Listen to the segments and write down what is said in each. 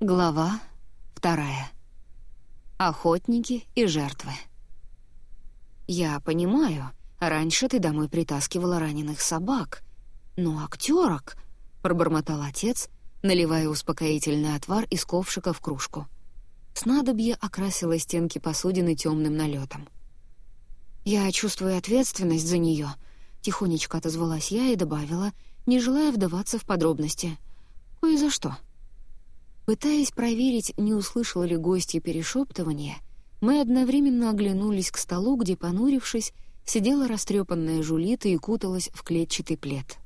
Глава вторая. Охотники и жертвы. «Я понимаю, раньше ты домой притаскивала раненых собак, но актерок...» — пробормотал отец, наливая успокоительный отвар из ковшика в кружку. Снадобье окрасило стенки посудины темным налетом. «Я чувствую ответственность за нее», — тихонечко отозвалась я и добавила, не желая вдаваться в подробности. «Кое за что». Пытаясь проверить, не услышал ли гостья перешептывания, мы одновременно оглянулись к столу, где, понурившись, сидела растрепанная Жулита и куталась в клетчатый плед.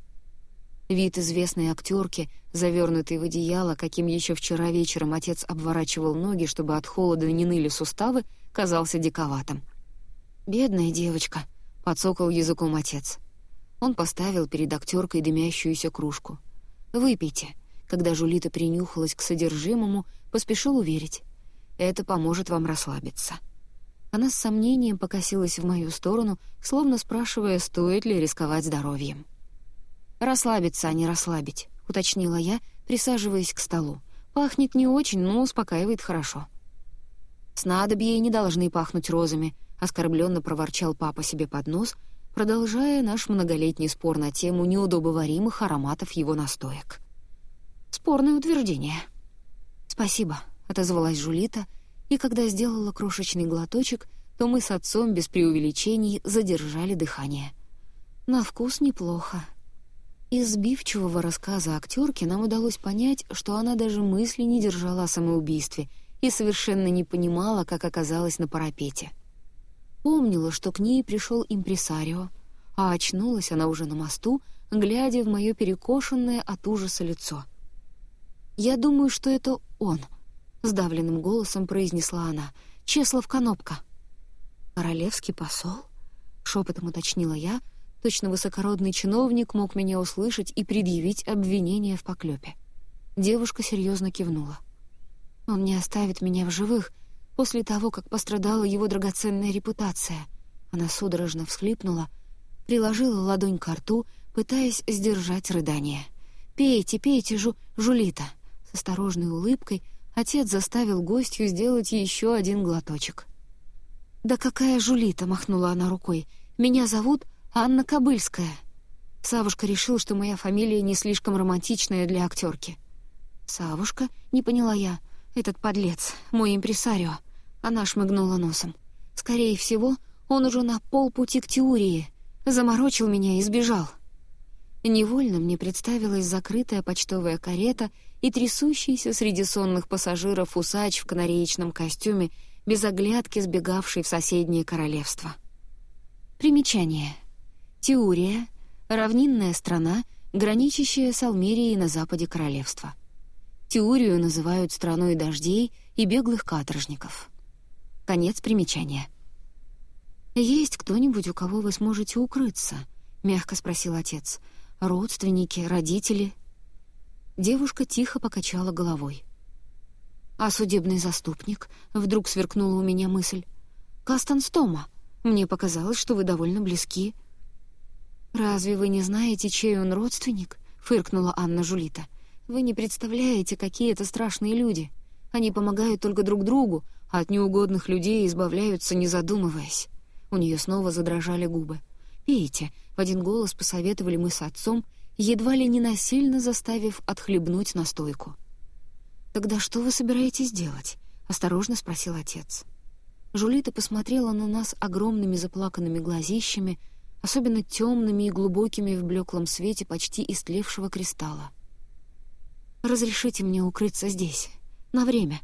Вид известной актерки, завернутый в одеяло, каким еще вчера вечером отец обворачивал ноги, чтобы от холода не ныли суставы, казался диковатым. «Бедная девочка», — подсокал языком отец. Он поставил перед актеркой дымящуюся кружку. «Выпейте», когда Жулита принюхалась к содержимому, поспешил уверить. «Это поможет вам расслабиться». Она с сомнением покосилась в мою сторону, словно спрашивая, стоит ли рисковать здоровьем. «Расслабиться, а не расслабить», — уточнила я, присаживаясь к столу. «Пахнет не очень, но успокаивает хорошо». «Снадобья не должны пахнуть розами», — оскорбленно проворчал папа себе под нос, продолжая наш многолетний спор на тему неудобоваримых ароматов его настоек. Спорное утверждение. «Спасибо», — отозвалась Жулита, и когда сделала крошечный глоточек, то мы с отцом без преувеличений задержали дыхание. На вкус неплохо. Из сбивчивого рассказа актерки нам удалось понять, что она даже мысли не держала о самоубийстве и совершенно не понимала, как оказалась на парапете. Помнила, что к ней пришел импресарио, а очнулась она уже на мосту, глядя в мое перекошенное от ужаса лицо — «Я думаю, что это он», — сдавленным голосом произнесла она. «Чеслов Конопка». «Королевский посол?» — шепотом уточнила я. Точно высокородный чиновник мог меня услышать и предъявить обвинение в поклепе. Девушка серьезно кивнула. «Он не оставит меня в живых после того, как пострадала его драгоценная репутация». Она судорожно всхлипнула, приложила ладонь к рту, пытаясь сдержать рыдание. «Пейте, пейте, жу Жулита!» С осторожной улыбкой отец заставил гостью сделать еще один глоточек. «Да какая жулита!» — махнула она рукой. «Меня зовут Анна Кобыльская». Савушка решил, что моя фамилия не слишком романтичная для актерки. «Савушка?» — не поняла я. «Этот подлец, мой импресарио». Она шмыгнула носом. «Скорее всего, он уже на полпути к теории. Заморочил меня и сбежал». Невольно мне представилась закрытая почтовая карета и трясущийся среди сонных пассажиров усач в канареечном костюме, без оглядки сбегавший в соседнее королевство. Примечание. Теория — равнинная страна, граничащая с Алмерией на западе королевства. Теорию называют страной дождей и беглых каторжников. Конец примечания. «Есть кто-нибудь, у кого вы сможете укрыться?» — мягко спросил отец — Родственники, родители. Девушка тихо покачала головой. «А судебный заступник?» — вдруг сверкнула у меня мысль. «Кастон Стома. Мне показалось, что вы довольно близки». «Разве вы не знаете, чей он родственник?» — фыркнула Анна Жулита. «Вы не представляете, какие это страшные люди. Они помогают только друг другу, а от неугодных людей избавляются, не задумываясь». У нее снова задрожали губы. «Пейте», — в один голос посоветовали мы с отцом, едва ли не насильно заставив отхлебнуть настойку. «Тогда что вы собираетесь делать?» — осторожно спросил отец. Жулита посмотрела на нас огромными заплаканными глазищами, особенно темными и глубокими в блеклом свете почти истлевшего кристалла. «Разрешите мне укрыться здесь, на время.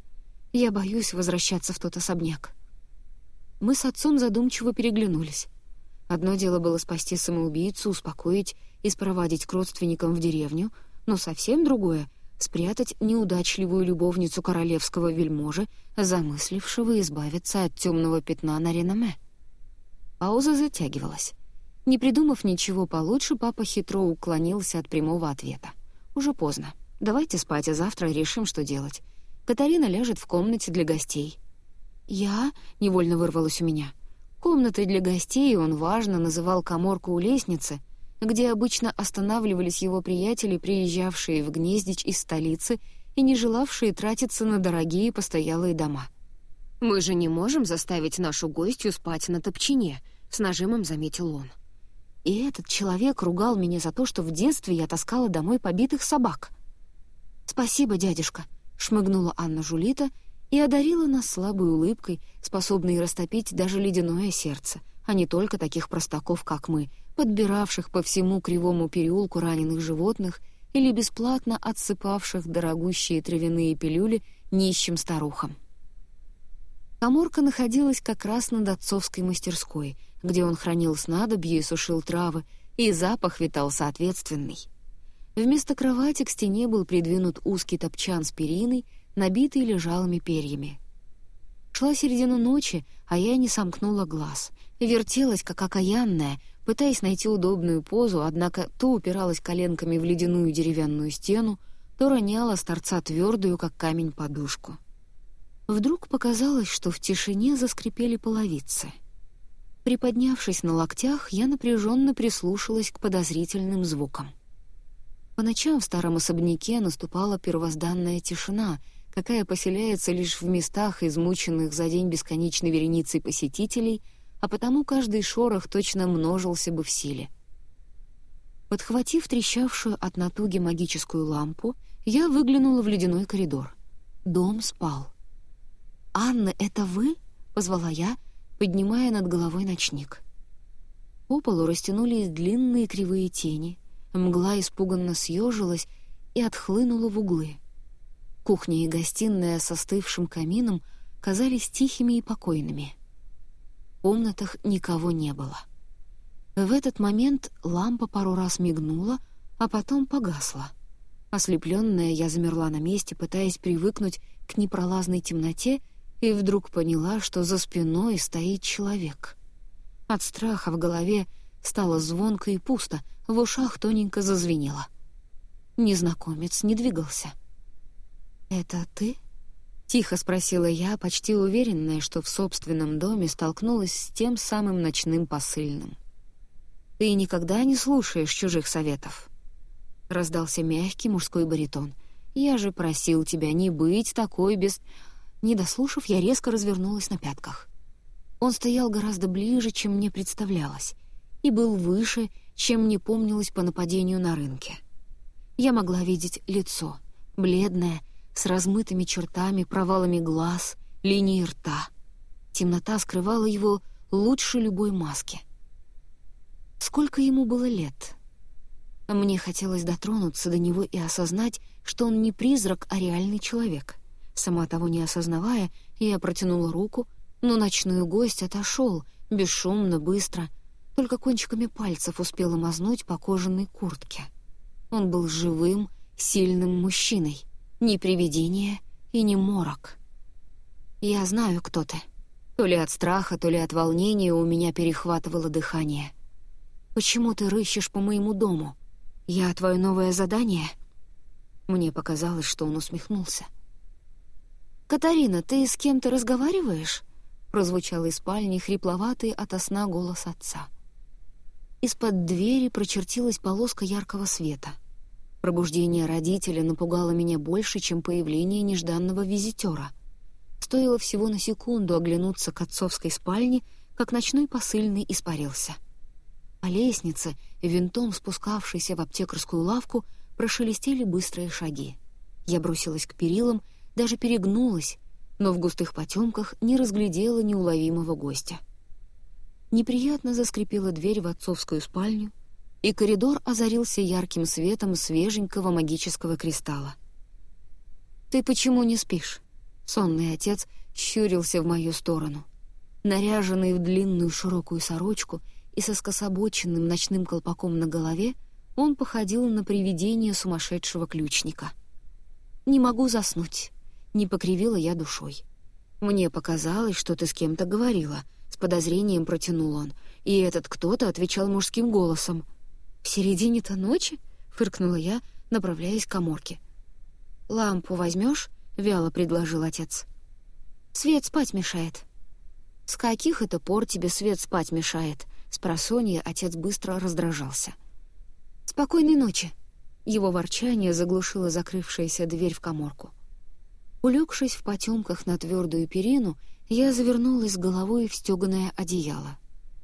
Я боюсь возвращаться в тот особняк». Мы с отцом задумчиво переглянулись. Одно дело было спасти самоубийцу, успокоить и спровадить к родственникам в деревню, но совсем другое — спрятать неудачливую любовницу королевского вельможи, замыслившего избавиться от темного пятна на реноме. Пауза затягивалась. Не придумав ничего получше, папа хитро уклонился от прямого ответа. «Уже поздно. Давайте спать, а завтра решим, что делать. Катарина ляжет в комнате для гостей». «Я?» — невольно вырвалось у меня. Комнатой для гостей он важно называл коморку у лестницы, где обычно останавливались его приятели, приезжавшие в Гнездич из столицы и не желавшие тратиться на дорогие постоялые дома. «Мы же не можем заставить нашу гостью спать на топчине», — с нажимом заметил он. И этот человек ругал меня за то, что в детстве я таскала домой побитых собак. «Спасибо, дядюшка», — шмыгнула Анна Жулита и одарила нас слабой улыбкой, способной растопить даже ледяное сердце, а не только таких простаков, как мы, подбиравших по всему кривому переулку раненых животных или бесплатно отсыпавших дорогущие травяные пилюли нищим старухам. Каморка находилась как раз над отцовской мастерской, где он хранил снадобье и сушил травы, и запах витал соответственный. Вместо кровати к стене был придвинут узкий топчан с периной, набитый лежалыми перьями. Шла середина ночи, а я не сомкнула глаз. Вертелась, как окаянная, пытаясь найти удобную позу, однако то упиралась коленками в ледяную деревянную стену, то роняла с торца твердую, как камень, подушку. Вдруг показалось, что в тишине заскрипели половицы. Приподнявшись на локтях, я напряженно прислушалась к подозрительным звукам. По ночам в старом особняке наступала первозданная тишина, какая поселяется лишь в местах, измученных за день бесконечной вереницей посетителей, а потому каждый шорох точно множился бы в силе. Подхватив трещавшую от натуги магическую лампу, я выглянула в ледяной коридор. Дом спал. «Анна, это вы?» — позвала я, поднимая над головой ночник. По полу растянулись длинные кривые тени, мгла испуганно съежилась и отхлынула в углы. Кухня и гостиная с остывшим камином казались тихими и покойными. В комнатах никого не было. В этот момент лампа пару раз мигнула, а потом погасла. Ослепленная, я замерла на месте, пытаясь привыкнуть к непролазной темноте и вдруг поняла, что за спиной стоит человек. От страха в голове стало звонко и пусто, в ушах тоненько зазвенело. Незнакомец не двигался. «Это ты?» — тихо спросила я, почти уверенная, что в собственном доме столкнулась с тем самым ночным посыльным. «Ты никогда не слушаешь чужих советов?» Раздался мягкий мужской баритон. «Я же просил тебя не быть такой без...» Не дослушав, я резко развернулась на пятках. Он стоял гораздо ближе, чем мне представлялось, и был выше, чем мне помнилось по нападению на рынке. Я могла видеть лицо, бледное, с размытыми чертами, провалами глаз, линией рта. Темнота скрывала его лучше любой маски. Сколько ему было лет? Мне хотелось дотронуться до него и осознать, что он не призрак, а реальный человек — Сама того не осознавая, я протянула руку, но ночной гость отошел, бесшумно, быстро, только кончиками пальцев успела мазнуть по кожаной куртке. Он был живым, сильным мужчиной, не привидение и не морок. «Я знаю, кто ты». То ли от страха, то ли от волнения у меня перехватывало дыхание. «Почему ты рыщешь по моему дому? Я твое новое задание?» Мне показалось, что он усмехнулся. «Катарина, ты с кем-то разговариваешь?» — прозвучал из спальни хрипловатый ото сна голос отца. Из-под двери прочертилась полоска яркого света. Пробуждение родителя напугало меня больше, чем появление нежданного визитера. Стоило всего на секунду оглянуться к отцовской спальне, как ночной посыльный испарился. По лестнице, винтом спускавшейся в аптекарскую лавку, прошелестели быстрые шаги. Я бросилась к перилам — даже перегнулась, но в густых потемках не разглядела неуловимого гостя. Неприятно заскрипела дверь в отцовскую спальню, и коридор озарился ярким светом свеженького магического кристалла. «Ты почему не спишь?» Сонный отец щурился в мою сторону. Наряженный в длинную широкую сорочку и со скособоченным ночным колпаком на голове, он походил на привидение сумасшедшего ключника. «Не могу заснуть. Не покривила я душой. «Мне показалось, что ты с кем-то говорила», — с подозрением протянул он, и этот кто-то отвечал мужским голосом. «В середине-то ночи?» — фыркнула я, направляясь к коморке. «Лампу возьмешь?» — вяло предложил отец. «Свет спать мешает». «С каких это пор тебе свет спать мешает?» С просонья отец быстро раздражался. «Спокойной ночи». Его ворчание заглушило закрывшаяся дверь в коморку. Улегшись в потемках на твердую перину, я завернулась головой в стеганое одеяло.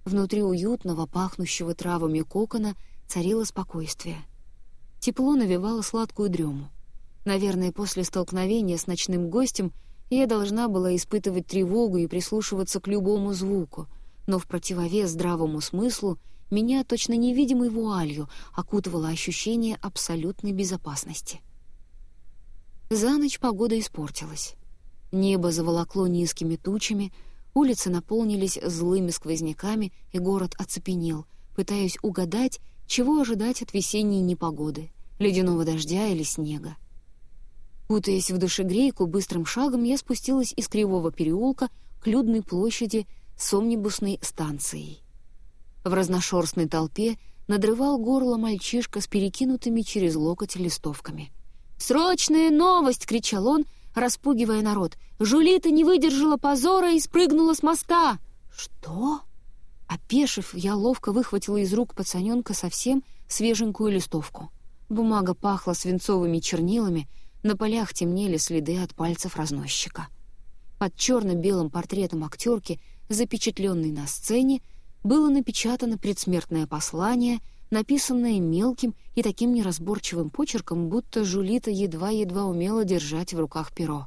Внутри уютного, пахнущего травами кокона царило спокойствие. Тепло навевало сладкую дрему. Наверное, после столкновения с ночным гостем я должна была испытывать тревогу и прислушиваться к любому звуку, но в противовес здравому смыслу меня точно невидимой вуалью окутывало ощущение абсолютной безопасности. За ночь погода испортилась. Небо заволокло низкими тучами, улицы наполнились злыми сквозняками, и город оцепенел, пытаясь угадать, чего ожидать от весенней непогоды — ледяного дождя или снега. Кутаясь в душегрейку, быстрым шагом я спустилась из Кривого переулка к людной площади с омнибусной станцией. В разношерстной толпе надрывал горло мальчишка с перекинутыми через локоть листовками. «Срочная новость!» — кричал он, распугивая народ. «Жулита не выдержала позора и спрыгнула с моста!» «Что?» Опешив, я ловко выхватила из рук пацаненка совсем свеженькую листовку. Бумага пахла свинцовыми чернилами, на полях темнели следы от пальцев разносчика. Под черно-белым портретом актерки, запечатленной на сцене, было напечатано предсмертное послание, написанное мелким и таким неразборчивым почерком, будто Жулита едва-едва умела держать в руках перо.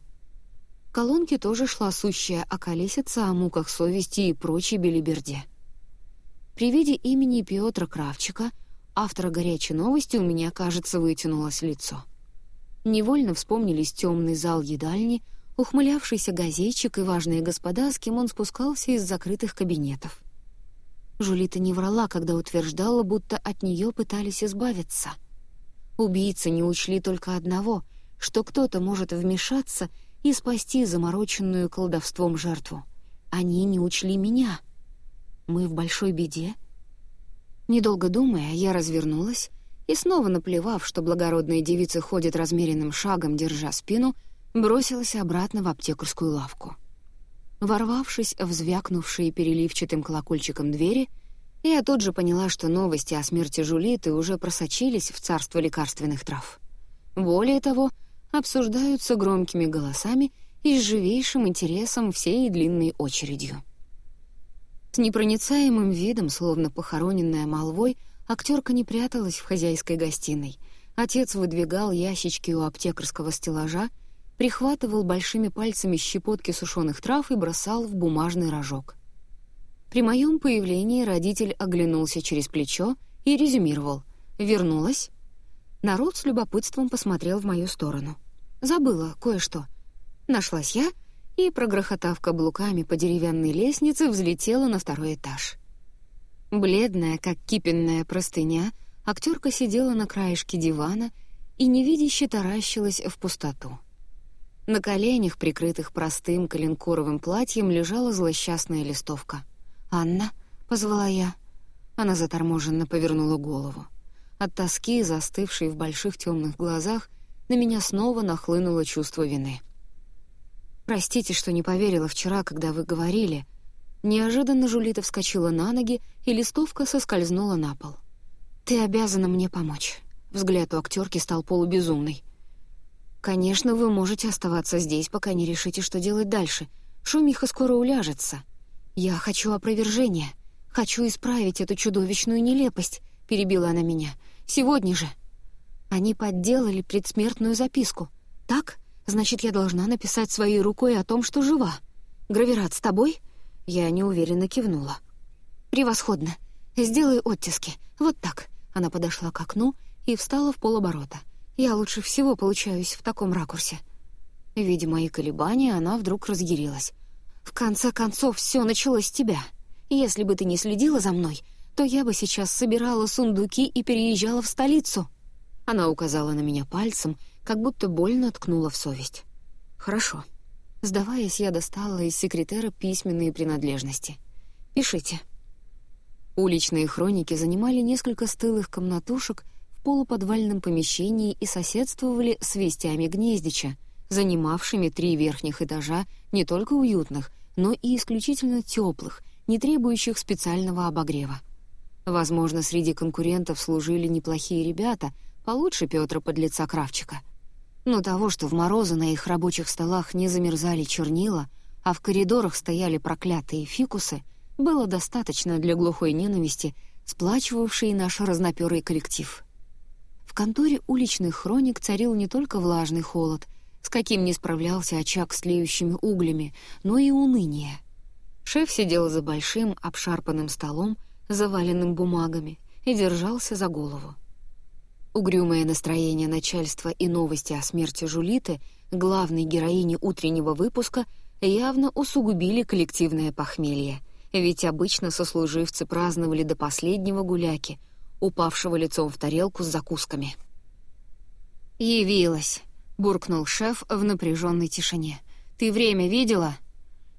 В колонке тоже шла сущая околесица о муках совести и прочей белиберде. При виде имени Петра Кравчика, автора «Горячей новости», у меня, кажется, вытянулось лицо. Невольно вспомнились темный зал едальни, ухмылявшийся газетчик и важные господа, с кем он спускался из закрытых кабинетов. Жулита не врала, когда утверждала, будто от нее пытались избавиться. Убийцы не учли только одного, что кто-то может вмешаться и спасти замороченную колдовством жертву. Они не учли меня. Мы в большой беде. Недолго думая, я развернулась и, снова наплевав, что благородные девицы ходят размеренным шагом, держа спину, бросилась обратно в аптекарскую лавку. Ворвавшись в звякнувшие переливчатым колокольчиком двери, я тут же поняла, что новости о смерти Жулиты уже просочились в царство лекарственных трав. Более того, обсуждаются громкими голосами и с живейшим интересом всей длинной очередью. С непроницаемым видом, словно похороненная молвой, актерка не пряталась в хозяйской гостиной. Отец выдвигал ящички у аптекарского стеллажа прихватывал большими пальцами щепотки сушеных трав и бросал в бумажный рожок. При моем появлении родитель оглянулся через плечо и резюмировал. «Вернулась?» Народ с любопытством посмотрел в мою сторону. «Забыла кое-что». Нашлась я и, прогрохотав каблуками по деревянной лестнице, взлетела на второй этаж. Бледная, как кипенная простыня, актерка сидела на краешке дивана и невидяще таращилась в пустоту. На коленях, прикрытых простым коленкоровым платьем, лежала злосчастная листовка. «Анна?» — позвала я. Она заторможенно повернула голову. От тоски, застывшей в больших темных глазах, на меня снова нахлынуло чувство вины. «Простите, что не поверила вчера, когда вы говорили». Неожиданно Жулита вскочила на ноги, и листовка соскользнула на пол. «Ты обязана мне помочь». Взгляд у актерки стал полубезумный. «Конечно, вы можете оставаться здесь, пока не решите, что делать дальше. Шумиха скоро уляжется. Я хочу опровержения. Хочу исправить эту чудовищную нелепость», — перебила она меня. «Сегодня же». Они подделали предсмертную записку. «Так? Значит, я должна написать своей рукой о том, что жива. Гравират с тобой?» Я неуверенно кивнула. «Превосходно. Сделай оттиски. Вот так». Она подошла к окну и встала в полоборота. Я лучше всего получаюсь в таком ракурсе. Видя мои колебания, она вдруг разъярилась. «В конце концов, все началось с тебя. Если бы ты не следила за мной, то я бы сейчас собирала сундуки и переезжала в столицу». Она указала на меня пальцем, как будто больно ткнула в совесть. «Хорошо». Сдаваясь, я достала из секретера письменные принадлежности. «Пишите». Уличные хроники занимали несколько стылых комнатушек — полуподвальном помещении и соседствовали с вестями гнездича, занимавшими три верхних этажа не только уютных, но и исключительно теплых, не требующих специального обогрева. Возможно, среди конкурентов служили неплохие ребята, получше Петра подлеца Кравчика. Но того, что в морозы на их рабочих столах не замерзали чернила, а в коридорах стояли проклятые фикусы, было достаточно для глухой ненависти, сплачивавшей наш разноперый коллектив. В конторе уличных хроник царил не только влажный холод, с каким не справлялся очаг с тлеющими углями, но и уныние. Шеф сидел за большим обшарпанным столом, заваленным бумагами, и держался за голову. Угрюмое настроение начальства и новости о смерти Жулиты, главной героини утреннего выпуска, явно усугубили коллективное похмелье, ведь обычно сослуживцы праздновали до последнего гуляки, упавшего лицом в тарелку с закусками. «Явилась», — буркнул шеф в напряженной тишине. «Ты время видела?»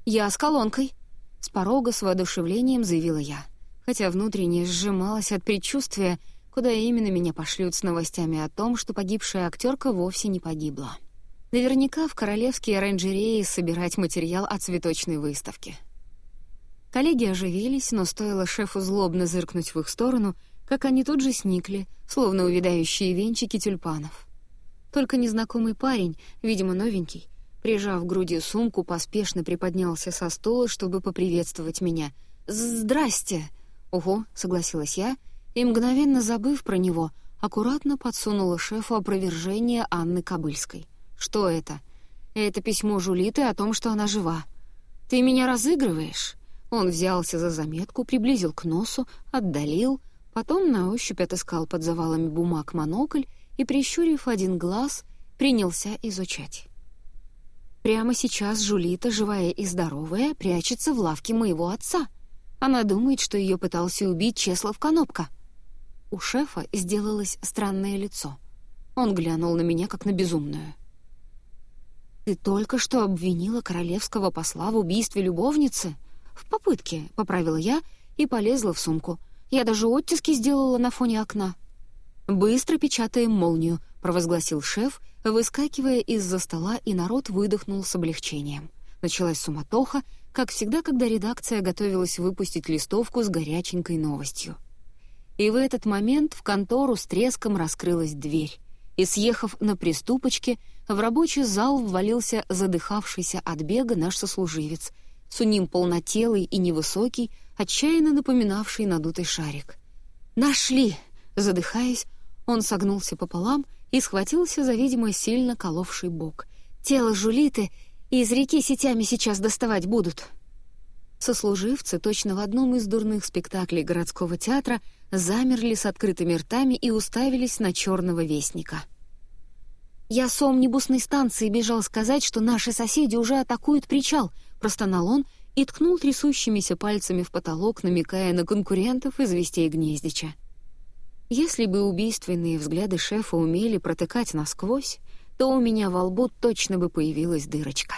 «Я с колонкой», — с порога с воодушевлением заявила я, хотя внутренне сжималась от предчувствия, куда именно меня пошлют с новостями о том, что погибшая актерка вовсе не погибла. Наверняка в королевские оранжереи собирать материал от цветочной выставки. Коллеги оживились, но стоило шефу злобно зыркнуть в их сторону, как они тут же сникли, словно увядающие венчики тюльпанов. Только незнакомый парень, видимо, новенький, прижав к груди сумку, поспешно приподнялся со стула, чтобы поприветствовать меня. «Здрасте!» «Ого», — согласилась я, и, мгновенно забыв про него, аккуратно подсунула шефу опровержение Анны Кобыльской. «Что это?» «Это письмо Жулиты о том, что она жива». «Ты меня разыгрываешь?» Он взялся за заметку, приблизил к носу, отдалил, потом на ощупь отыскал под завалами бумаг монокль и, прищурив один глаз, принялся изучать. Прямо сейчас Жулита, живая и здоровая, прячется в лавке моего отца. Она думает, что ее пытался убить Чеслав Конопка. У шефа сделалось странное лицо. Он глянул на меня, как на безумную. «Ты только что обвинила королевского посла в убийстве любовницы?» «В попытке», — поправила я и полезла в сумку. Я даже оттиски сделала на фоне окна. «Быстро печатаем молнию», — провозгласил шеф, выскакивая из-за стола, и народ выдохнул с облегчением. Началась суматоха, как всегда, когда редакция готовилась выпустить листовку с горяченькой новостью. И в этот момент в контору с треском раскрылась дверь, и, съехав на приступочке, в рабочий зал ввалился задыхавшийся от бега наш сослуживец, суним полнотелый и невысокий, отчаянно напоминавший надутый шарик. «Нашли!» — задыхаясь, он согнулся пополам и схватился за, видимо, сильно коловший бок. «Тело Жулиты из реки сетями сейчас доставать будут». Сослуживцы, точно в одном из дурных спектаклей городского театра, замерли с открытыми ртами и уставились на черного вестника. «Я с омнибусной станции бежал сказать, что наши соседи уже атакуют причал», — простонал он и ткнул трясущимися пальцами в потолок, намекая на конкурентов из вестей Гнездича. Если бы убийственные взгляды шефа умели протыкать насквозь, то у меня во лбу точно бы появилась дырочка.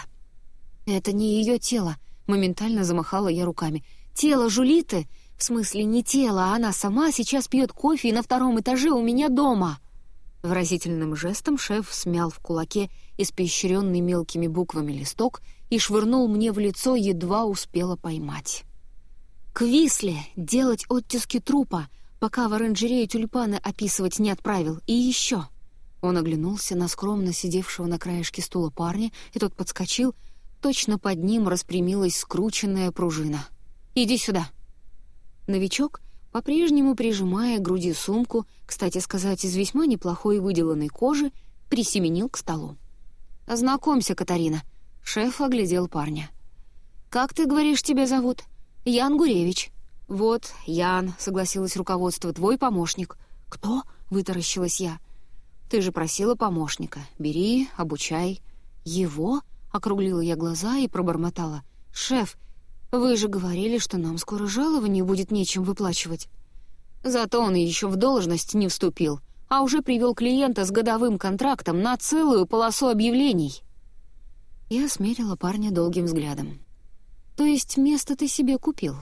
«Это не ее тело», — моментально замахала я руками. «Тело Жулиты? В смысле, не тело, а она сама сейчас пьет кофе и на втором этаже у меня дома!» Выразительным жестом шеф смял в кулаке испещренный мелкими буквами листок и швырнул мне в лицо, едва успела поймать. «К Висле делать оттиски трупа!» пока в оранжерее тюльпаны описывать не отправил. И еще. Он оглянулся на скромно сидевшего на краешке стула парня, и тот подскочил. Точно под ним распрямилась скрученная пружина. «Иди сюда». Новичок, по-прежнему прижимая к груди сумку, кстати сказать, из весьма неплохой выделанной кожи, присеменил к столу. «Знакомься, Катарина». Шеф оглядел парня. «Как ты говоришь, тебя зовут?» «Ян Гуревич». «Вот, Ян», — согласилось руководство, — «твой помощник». «Кто?» — вытаращилась я. «Ты же просила помощника. Бери, обучай». «Его?» — округлила я глаза и пробормотала. «Шеф, вы же говорили, что нам скоро жалование будет нечем выплачивать». Зато он еще в должность не вступил, а уже привел клиента с годовым контрактом на целую полосу объявлений. Я смерила парня долгим взглядом. «То есть место ты себе купил?»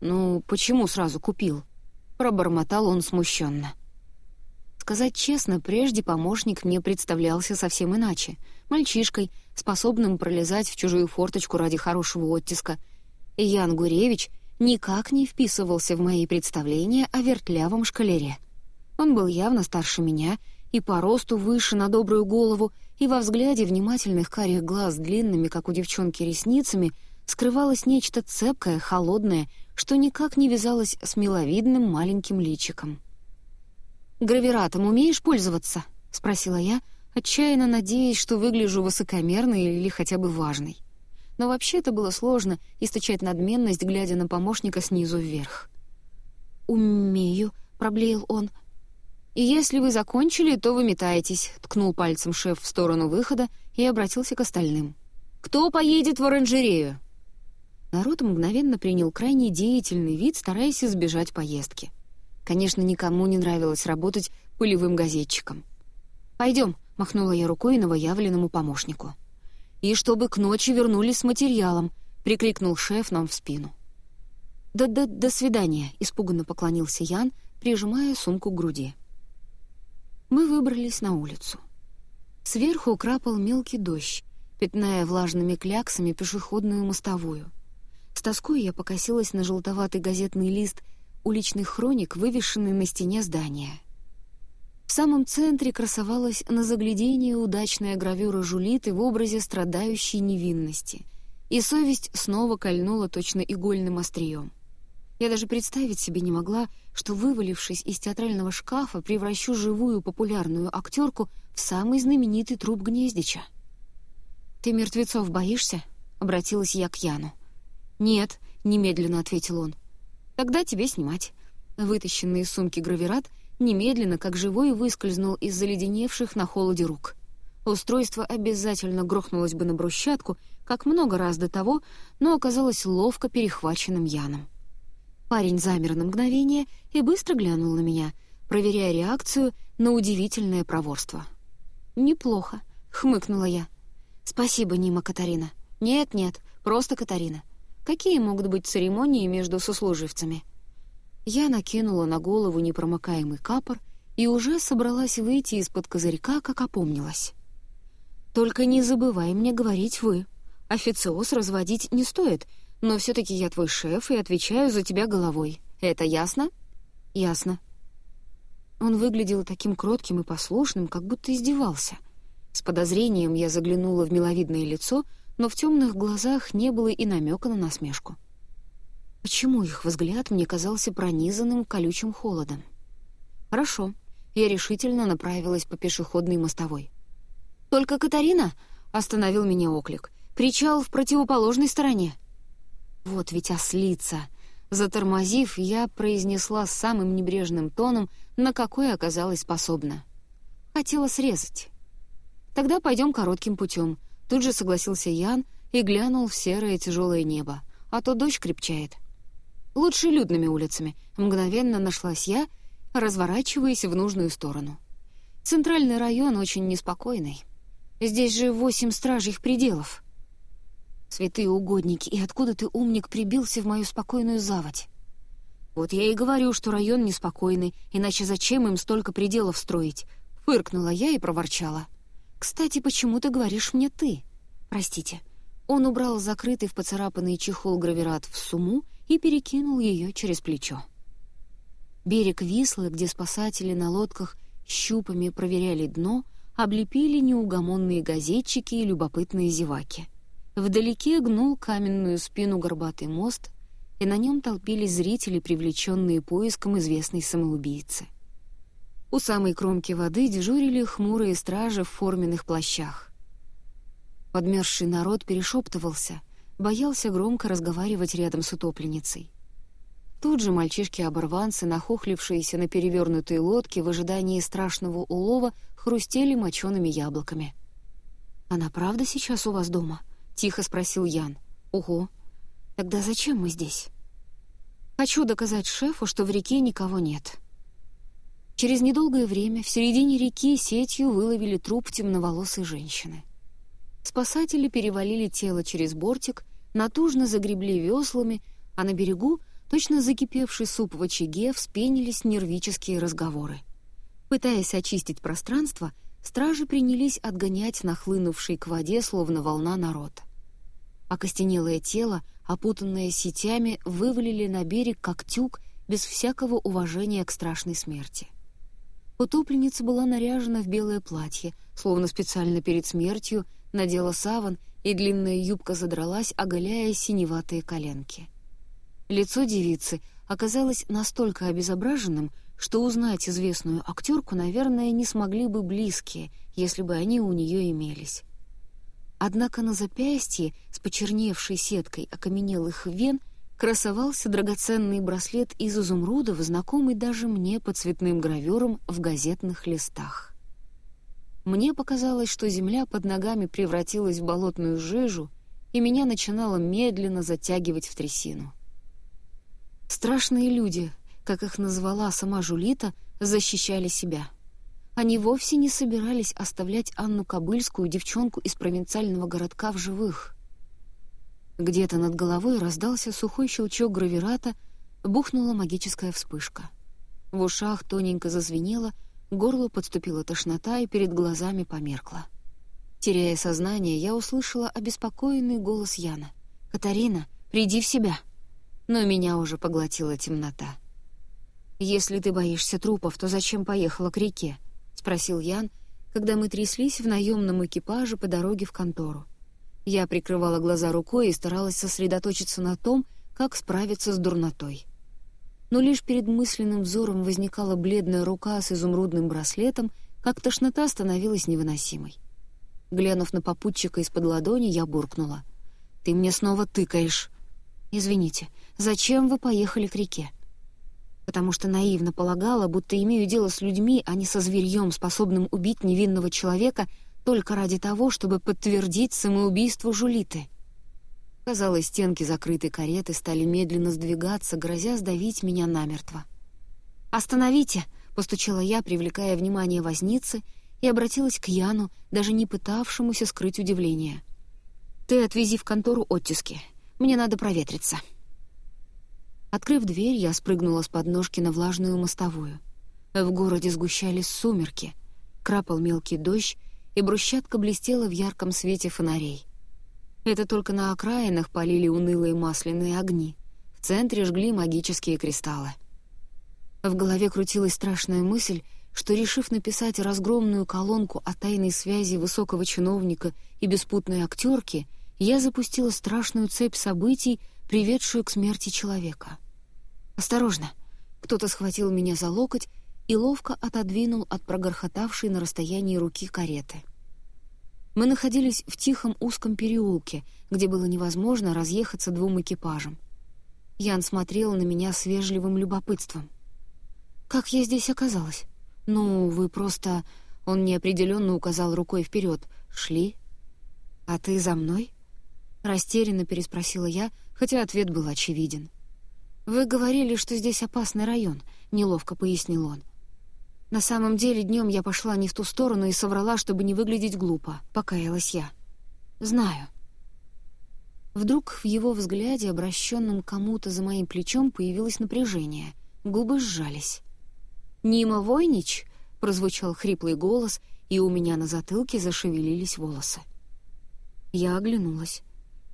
«Ну, почему сразу купил?» — пробормотал он смущенно. Сказать честно, прежде помощник мне представлялся совсем иначе. Мальчишкой, способным пролезать в чужую форточку ради хорошего оттиска. И Ян Гуревич никак не вписывался в мои представления о вертлявом шкалере. Он был явно старше меня и по росту выше на добрую голову, и во взгляде внимательных карих глаз длинными, как у девчонки, ресницами скрывалось нечто цепкое, холодное, что никак не вязалось с миловидным маленьким личиком. «Гравиратом умеешь пользоваться?» — спросила я, отчаянно надеясь, что выгляжу высокомерной или хотя бы важной. Но вообще это было сложно — источать надменность, глядя на помощника снизу вверх. «Умею», — проблеял он. «И если вы закончили, то вы метаетесь», — ткнул пальцем шеф в сторону выхода и обратился к остальным. «Кто поедет в оранжерею?» Народ мгновенно принял крайне деятельный вид, стараясь избежать поездки. Конечно, никому не нравилось работать полевым газетчиком. «Пойдем», — махнула я рукой новоявленному помощнику. «И чтобы к ночи вернулись с материалом», — прикрикнул шеф нам в спину. «Да-да, до свидания», — испуганно поклонился Ян, прижимая сумку к груди. Мы выбрались на улицу. Сверху крапал мелкий дождь, пятная влажными кляксами пешеходную мостовую. С тоской я покосилась на желтоватый газетный лист уличных хроник, вывешенный на стене здания. В самом центре красовалась на заглядение удачная гравюра Жулиты в образе страдающей невинности, и совесть снова кольнула точно игольным острием. Я даже представить себе не могла, что, вывалившись из театрального шкафа, превращу живую популярную актерку в самый знаменитый труп Гнездича. «Ты мертвецов боишься?» — обратилась я к Яну. «Нет», — немедленно ответил он. «Тогда тебе снимать». Вытащенный из сумки гравират немедленно, как живой, выскользнул из заледеневших на холоде рук. Устройство обязательно грохнулось бы на брусчатку, как много раз до того, но оказалось ловко перехваченным Яном. Парень замер на мгновение и быстро глянул на меня, проверяя реакцию на удивительное проворство. «Неплохо», — хмыкнула я. «Спасибо, Нима Катарина». «Нет-нет, просто Катарина. Какие могут быть церемонии между сослуживцами?» Я накинула на голову непромокаемый капор и уже собралась выйти из-под козырька, как опомнилась. «Только не забывай мне говорить «вы». Официоз разводить не стоит, но все-таки я твой шеф и отвечаю за тебя головой. Это ясно?» «Ясно». Он выглядел таким кротким и послушным, как будто издевался. С подозрением я заглянула в миловидное лицо, но в темных глазах не было и намека на насмешку. Почему их взгляд мне казался пронизанным колючим холодом? «Хорошо». Я решительно направилась по пешеходной мостовой. «Только Катарина?» — остановил меня оклик. «Причал в противоположной стороне». Вот ведь ослица. Затормозив, я произнесла самым небрежным тоном, на какой оказалась способна. Хотела срезать. Тогда пойдем коротким путем. Тут же согласился Ян и глянул в серое тяжелое небо, а то дождь крепчает. Лучше людными улицами. Мгновенно нашлась я, разворачиваясь в нужную сторону. Центральный район очень неспокойный. Здесь же восемь стражьих пределов — Святые угодники, и откуда ты, умник, прибился в мою спокойную заводь? Вот я и говорю, что район неспокойный, иначе зачем им столько пределов строить? Фыркнула я и проворчала. Кстати, почему ты говоришь мне «ты»? Простите. Он убрал закрытый в поцарапанный чехол гравират в сумму и перекинул ее через плечо. Берег Вислы, где спасатели на лодках щупами проверяли дно, облепили неугомонные газетчики и любопытные зеваки — Вдалеке гнул каменную спину горбатый мост, и на нем толпились зрители, привлеченные поиском известной самоубийцы. У самой кромки воды дежурили хмурые стражи в форменных плащах. Подмерзший народ перешептывался, боялся громко разговаривать рядом с утопленницей. Тут же мальчишки-оборванцы, нахохлившиеся на перевернутой лодке в ожидании страшного улова, хрустели мочеными яблоками. «Она правда сейчас у вас дома?» — тихо спросил Ян. «Ого! Тогда зачем мы здесь?» «Хочу доказать шефу, что в реке никого нет». Через недолгое время в середине реки сетью выловили труп темноволосой женщины. Спасатели перевалили тело через бортик, натужно загребли веслами, а на берегу, точно закипевший суп в очаге, вспенились нервические разговоры. Пытаясь очистить пространство, стражи принялись отгонять нахлынувший к воде, словно волна народ. Окостенелое тело, опутанное сетями, вывалили на берег как тюк без всякого уважения к страшной смерти. Утопленница была наряжена в белое платье, словно специально перед смертью надела саван, и длинная юбка задралась, оголяя синеватые коленки. Лицо девицы оказалось настолько обезображенным, что узнать известную актерку, наверное, не смогли бы близкие, если бы они у нее имелись. Однако на запястье с почерневшей сеткой окаменелых вен красовался драгоценный браслет из изумрудов, знакомый даже мне по цветным гравюрам в газетных листах. Мне показалось, что земля под ногами превратилась в болотную жижу, и меня начинало медленно затягивать в трясину. Страшные люди, как их назвала сама Жулита, защищали себя. Они вовсе не собирались оставлять Анну Кобыльскую, девчонку из провинциального городка, в живых. Где-то над головой раздался сухой щелчок гравирата, бухнула магическая вспышка. В ушах тоненько зазвенело, горло подступила тошнота и перед глазами померкла. Теряя сознание, я услышала обеспокоенный голос Яна. «Катарина, приди в себя!» но меня уже поглотила темнота. «Если ты боишься трупов, то зачем поехала к реке?» — спросил Ян, когда мы тряслись в наемном экипаже по дороге в контору. Я прикрывала глаза рукой и старалась сосредоточиться на том, как справиться с дурнотой. Но лишь перед мысленным взором возникала бледная рука с изумрудным браслетом, как тошнота становилась невыносимой. Глянув на попутчика из-под ладони, я буркнула. «Ты мне снова тыкаешь!» «Извините, зачем вы поехали к реке?» Потому что наивно полагала, будто имею дело с людьми, а не со зверьем, способным убить невинного человека только ради того, чтобы подтвердить самоубийство Жулиты. Казалось, стенки закрытой кареты стали медленно сдвигаться, грозя сдавить меня намертво. «Остановите!» — постучала я, привлекая внимание возницы, и обратилась к Яну, даже не пытавшемуся скрыть удивление. «Ты отвези в контору оттиски. Мне надо проветриться». Открыв дверь, я спрыгнула с подножки на влажную мостовую. В городе сгущались сумерки, крапал мелкий дождь, и брусчатка блестела в ярком свете фонарей. Это только на окраинах полили унылые масляные огни. В центре жгли магические кристаллы. В голове крутилась страшная мысль, что, решив написать разгромную колонку о тайной связи высокого чиновника и беспутной актерки, я запустила страшную цепь событий, приведшую к смерти человека. «Осторожно!» Кто-то схватил меня за локоть и ловко отодвинул от прогорхотавшей на расстоянии руки кареты. Мы находились в тихом узком переулке, где было невозможно разъехаться двум экипажам. Ян смотрел на меня с вежливым любопытством. «Как я здесь оказалась?» «Ну, вы просто...» Он неопределенно указал рукой вперед. «Шли?» «А ты за мной?» Растерянно переспросила я, хотя ответ был очевиден. «Вы говорили, что здесь опасный район», — неловко пояснил он. «На самом деле днем я пошла не в ту сторону и соврала, чтобы не выглядеть глупо», — покаялась я. «Знаю». Вдруг в его взгляде, обращенном кому-то за моим плечом, появилось напряжение. Губы сжались. «Нима Войнич?» — прозвучал хриплый голос, и у меня на затылке зашевелились волосы. Я оглянулась.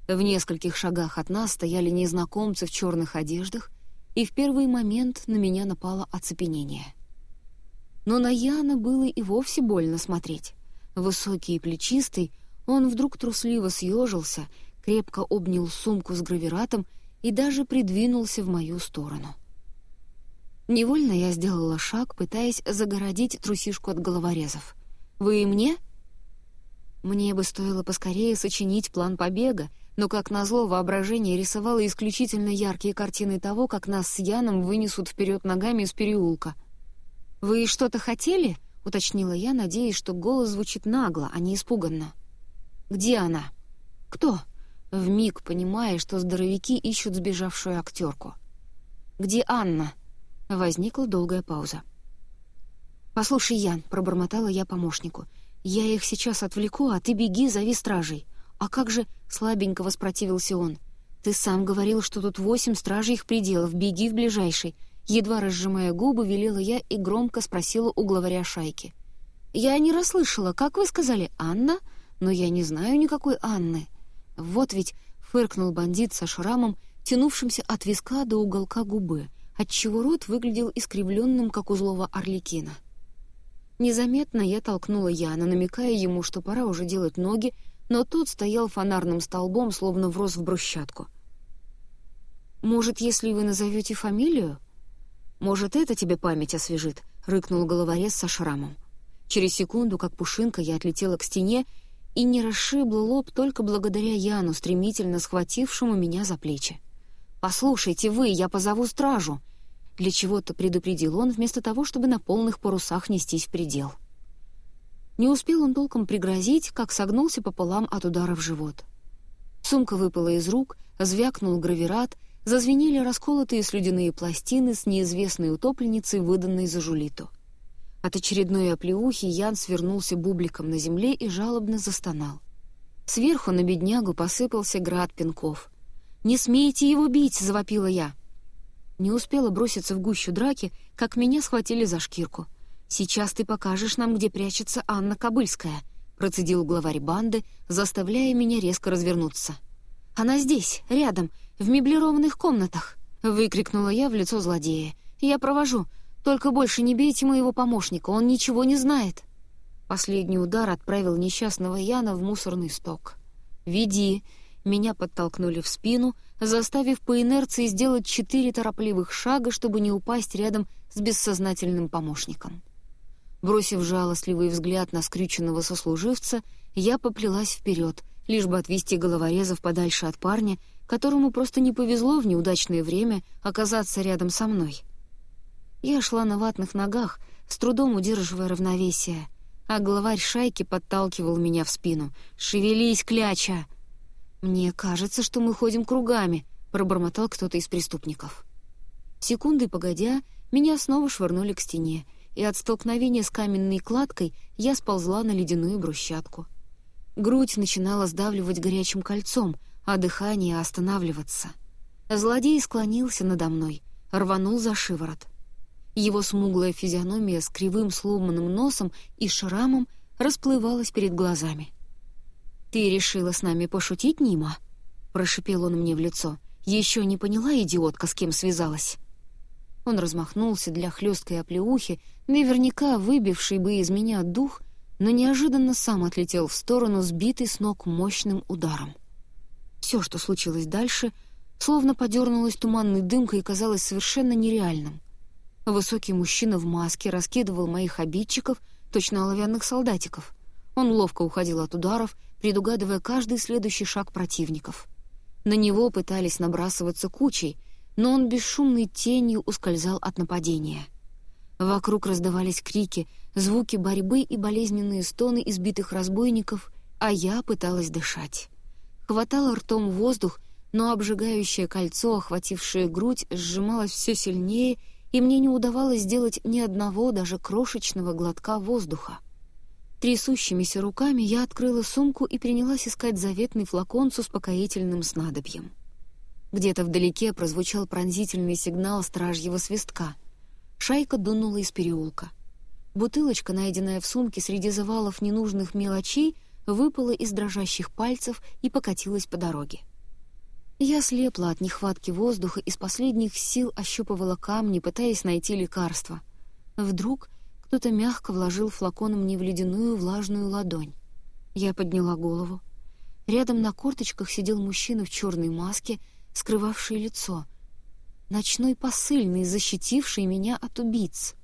В нескольких шагах от нас стояли незнакомцы в черных одеждах, и в первый момент на меня напало оцепенение. Но на Яна было и вовсе больно смотреть. Высокий и плечистый, он вдруг трусливо съежился, крепко обнял сумку с гравиратом и даже придвинулся в мою сторону. Невольно я сделала шаг, пытаясь загородить трусишку от головорезов. «Вы и мне?» Мне бы стоило поскорее сочинить план побега, но, как назло, воображение рисовало исключительно яркие картины того, как нас с Яном вынесут вперед ногами из переулка. «Вы что-то хотели?» — уточнила я, надеясь, что голос звучит нагло, а не испуганно. «Где она?» «Кто?» В миг понимая, что здоровяки ищут сбежавшую актерку. «Где Анна?» Возникла долгая пауза. «Послушай, Ян», — пробормотала я помощнику, — «я их сейчас отвлеку, а ты беги, зови стражей. «А как же...» — слабенько воспротивился он. «Ты сам говорил, что тут восемь стражей их пределов, беги в ближайший». Едва разжимая губы, велела я и громко спросила у главаря шайки. «Я не расслышала, как вы сказали, Анна? Но я не знаю никакой Анны». «Вот ведь...» — фыркнул бандит со шрамом, тянувшимся от виска до уголка губы, отчего рот выглядел искривленным, как у злого орликина. Незаметно я толкнула Яна, намекая ему, что пора уже делать ноги, но тот стоял фонарным столбом, словно врос в брусчатку. «Может, если вы назовете фамилию?» «Может, это тебе память освежит?» — рыкнул головорез со шрамом. Через секунду, как пушинка, я отлетела к стене и не расшибла лоб только благодаря Яну, стремительно схватившему меня за плечи. «Послушайте вы, я позову стражу!» Для чего-то предупредил он, вместо того, чтобы на полных парусах нестись в предел. Не успел он толком пригрозить, как согнулся пополам от удара в живот. Сумка выпала из рук, звякнул гравират, зазвенели расколотые слюдяные пластины с неизвестной утопленницей, выданной за жулиту. От очередной оплеухи Ян свернулся бубликом на земле и жалобно застонал. Сверху на беднягу посыпался град пинков. «Не смейте его бить!» — завопила я. Не успела броситься в гущу драки, как меня схватили за шкирку. «Сейчас ты покажешь нам, где прячется Анна Кобыльская», — процедил главарь банды, заставляя меня резко развернуться. «Она здесь, рядом, в меблированных комнатах!» — выкрикнула я в лицо злодея. «Я провожу. Только больше не бейте моего помощника, он ничего не знает». Последний удар отправил несчастного Яна в мусорный сток. «Веди!» Меня подтолкнули в спину, заставив по инерции сделать четыре торопливых шага, чтобы не упасть рядом с бессознательным помощником. Бросив жалостливый взгляд на скрюченного сослуживца, я поплелась вперед, лишь бы отвести головорезов подальше от парня, которому просто не повезло в неудачное время оказаться рядом со мной. Я шла на ватных ногах, с трудом удерживая равновесие, а главарь шайки подталкивал меня в спину. «Шевелись, кляча!» «Мне кажется, что мы ходим кругами», — пробормотал кто-то из преступников. Секунды погодя, меня снова швырнули к стене, и от столкновения с каменной кладкой я сползла на ледяную брусчатку. Грудь начинала сдавливать горячим кольцом, а дыхание останавливаться. Злодей склонился надо мной, рванул за шиворот. Его смуглая физиономия с кривым сломанным носом и шрамом расплывалась перед глазами. «Ты решила с нами пошутить, Нима?» — прошипел он мне в лицо. «Еще не поняла, идиотка, с кем связалась?» Он размахнулся для хлесткой оплеухи, наверняка выбивший бы из меня дух, но неожиданно сам отлетел в сторону, сбитый с ног мощным ударом. Все, что случилось дальше, словно подернулось туманной дымкой и казалось совершенно нереальным. Высокий мужчина в маске раскидывал моих обидчиков, точно оловянных солдатиков. Он ловко уходил от ударов, предугадывая каждый следующий шаг противников. На него пытались набрасываться кучей — но он бесшумной тенью ускользал от нападения. Вокруг раздавались крики, звуки борьбы и болезненные стоны избитых разбойников, а я пыталась дышать. Хватала ртом воздух, но обжигающее кольцо, охватившее грудь, сжималось все сильнее, и мне не удавалось сделать ни одного даже крошечного глотка воздуха. Трясущимися руками я открыла сумку и принялась искать заветный флакон с успокоительным снадобьем. Где-то вдалеке прозвучал пронзительный сигнал стражьего свистка. Шайка дунула из переулка. Бутылочка, найденная в сумке среди завалов ненужных мелочей, выпала из дрожащих пальцев и покатилась по дороге. Я слепла от нехватки воздуха и с последних сил ощупывала камни, пытаясь найти лекарство. Вдруг кто-то мягко вложил флакон мне в ледяную влажную ладонь. Я подняла голову. Рядом на корточках сидел мужчина в черной маске скрывавший лицо. Ночной посыльный, защитивший меня от убийц.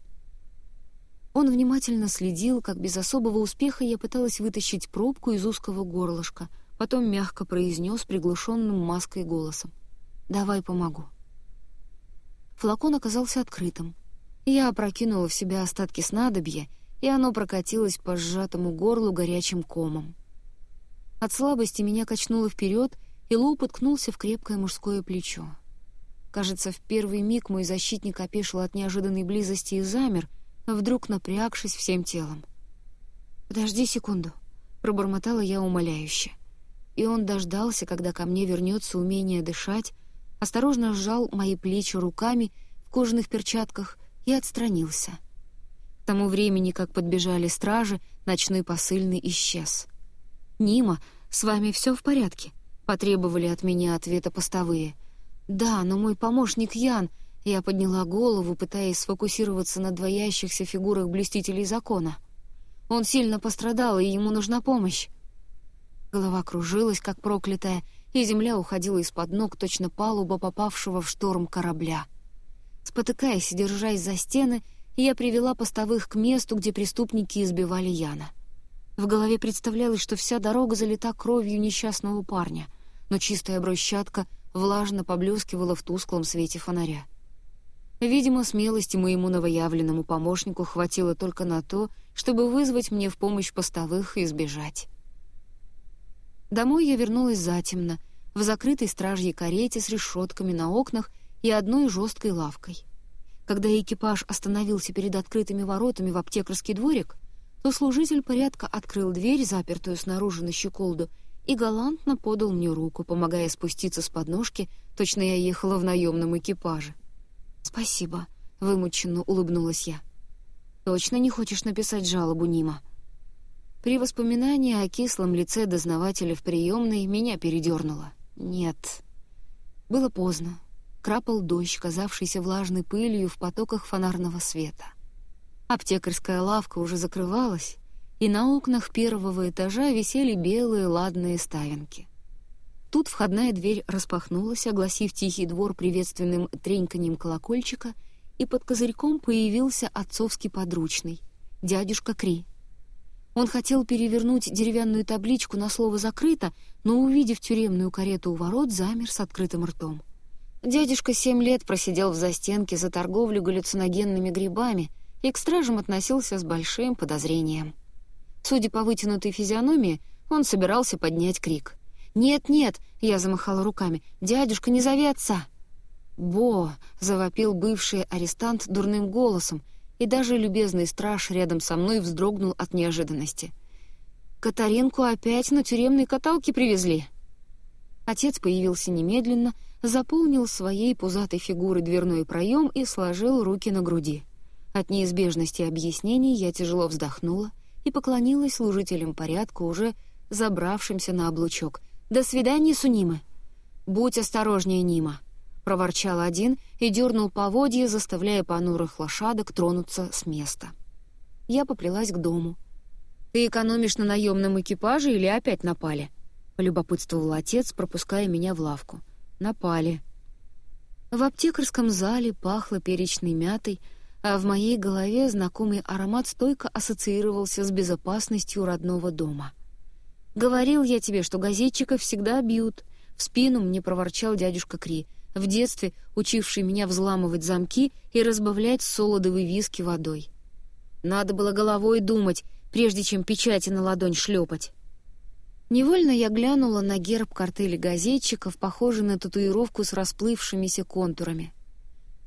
Он внимательно следил, как без особого успеха я пыталась вытащить пробку из узкого горлышка, потом мягко произнес приглушенным маской голосом. «Давай помогу». Флакон оказался открытым. Я опрокинула в себя остатки снадобья, и оно прокатилось по сжатому горлу горячим комом. От слабости меня качнуло вперед, и Лоу подкнулся в крепкое мужское плечо. Кажется, в первый миг мой защитник опешил от неожиданной близости и замер, вдруг напрягшись всем телом. «Подожди секунду», — пробормотала я умоляюще. И он дождался, когда ко мне вернется умение дышать, осторожно сжал мои плечи руками в кожаных перчатках и отстранился. К тому времени, как подбежали стражи, ночной посыльный исчез. «Нима, с вами все в порядке?» Потребовали от меня ответа постовые. «Да, но мой помощник Ян, Я подняла голову, пытаясь сфокусироваться на двоящихся фигурах блюстителей закона. Он сильно пострадал, и ему нужна помощь. Голова кружилась, как проклятая, и земля уходила из-под ног, точно палуба попавшего в шторм корабля. Спотыкаясь и держась за стены, я привела постовых к месту, где преступники избивали Яна. В голове представлялось, что вся дорога залита кровью несчастного парня, но чистая брусчатка влажно поблескивала в тусклом свете фонаря. Видимо, смелости моему новоявленному помощнику хватило только на то, чтобы вызвать мне в помощь постовых и сбежать. Домой я вернулась затемно, в закрытой стражьей карете с решетками на окнах и одной жесткой лавкой. Когда экипаж остановился перед открытыми воротами в аптекарский дворик, то служитель порядка открыл дверь, запертую снаружи на щеколду, и галантно подал мне руку, помогая спуститься с подножки, точно я ехала в наемном экипаже. «Спасибо», — вымученно улыбнулась я. «Точно не хочешь написать жалобу, Нима?» При воспоминании о кислом лице дознавателя в приемной меня передернуло. «Нет». Было поздно. Крапал дождь, казавшийся влажной пылью в потоках фонарного света. Аптекарская лавка уже закрывалась, и на окнах первого этажа висели белые ладные ставенки. Тут входная дверь распахнулась, огласив тихий двор приветственным треньканьем колокольчика, и под козырьком появился отцовский подручный, дядюшка Кри. Он хотел перевернуть деревянную табличку на слово «закрыто», но, увидев тюремную карету у ворот, замер с открытым ртом. Дядюшка семь лет просидел в застенке за торговлю галлюциногенными грибами и к стражам относился с большим подозрением. Судя по вытянутой физиономии, он собирался поднять крик. «Нет, нет!» — я замахала руками. «Дядюшка, не зови отца!» «Бо!» — завопил бывший арестант дурным голосом, и даже любезный страж рядом со мной вздрогнул от неожиданности. «Катаринку опять на тюремной каталке привезли!» Отец появился немедленно — заполнил своей пузатой фигурой дверной проем и сложил руки на груди. От неизбежности объяснений я тяжело вздохнула и поклонилась служителям порядка, уже забравшимся на облучок. «До свидания, Сунима!» «Будь осторожнее, Нима!» — проворчал один и дернул поводья, заставляя понурых лошадок тронуться с места. Я поплелась к дому. «Ты экономишь на наемном экипаже или опять напали?» — полюбопытствовал отец, пропуская меня в лавку напали. В аптекарском зале пахло перечной мятой, а в моей голове знакомый аромат стойко ассоциировался с безопасностью родного дома. «Говорил я тебе, что газетчиков всегда бьют», — в спину мне проворчал дядюшка Кри, в детстве учивший меня взламывать замки и разбавлять солодовый виски водой. Надо было головой думать, прежде чем печати на ладонь шлепать. Невольно я глянула на герб картели газетчиков, похожий на татуировку с расплывшимися контурами.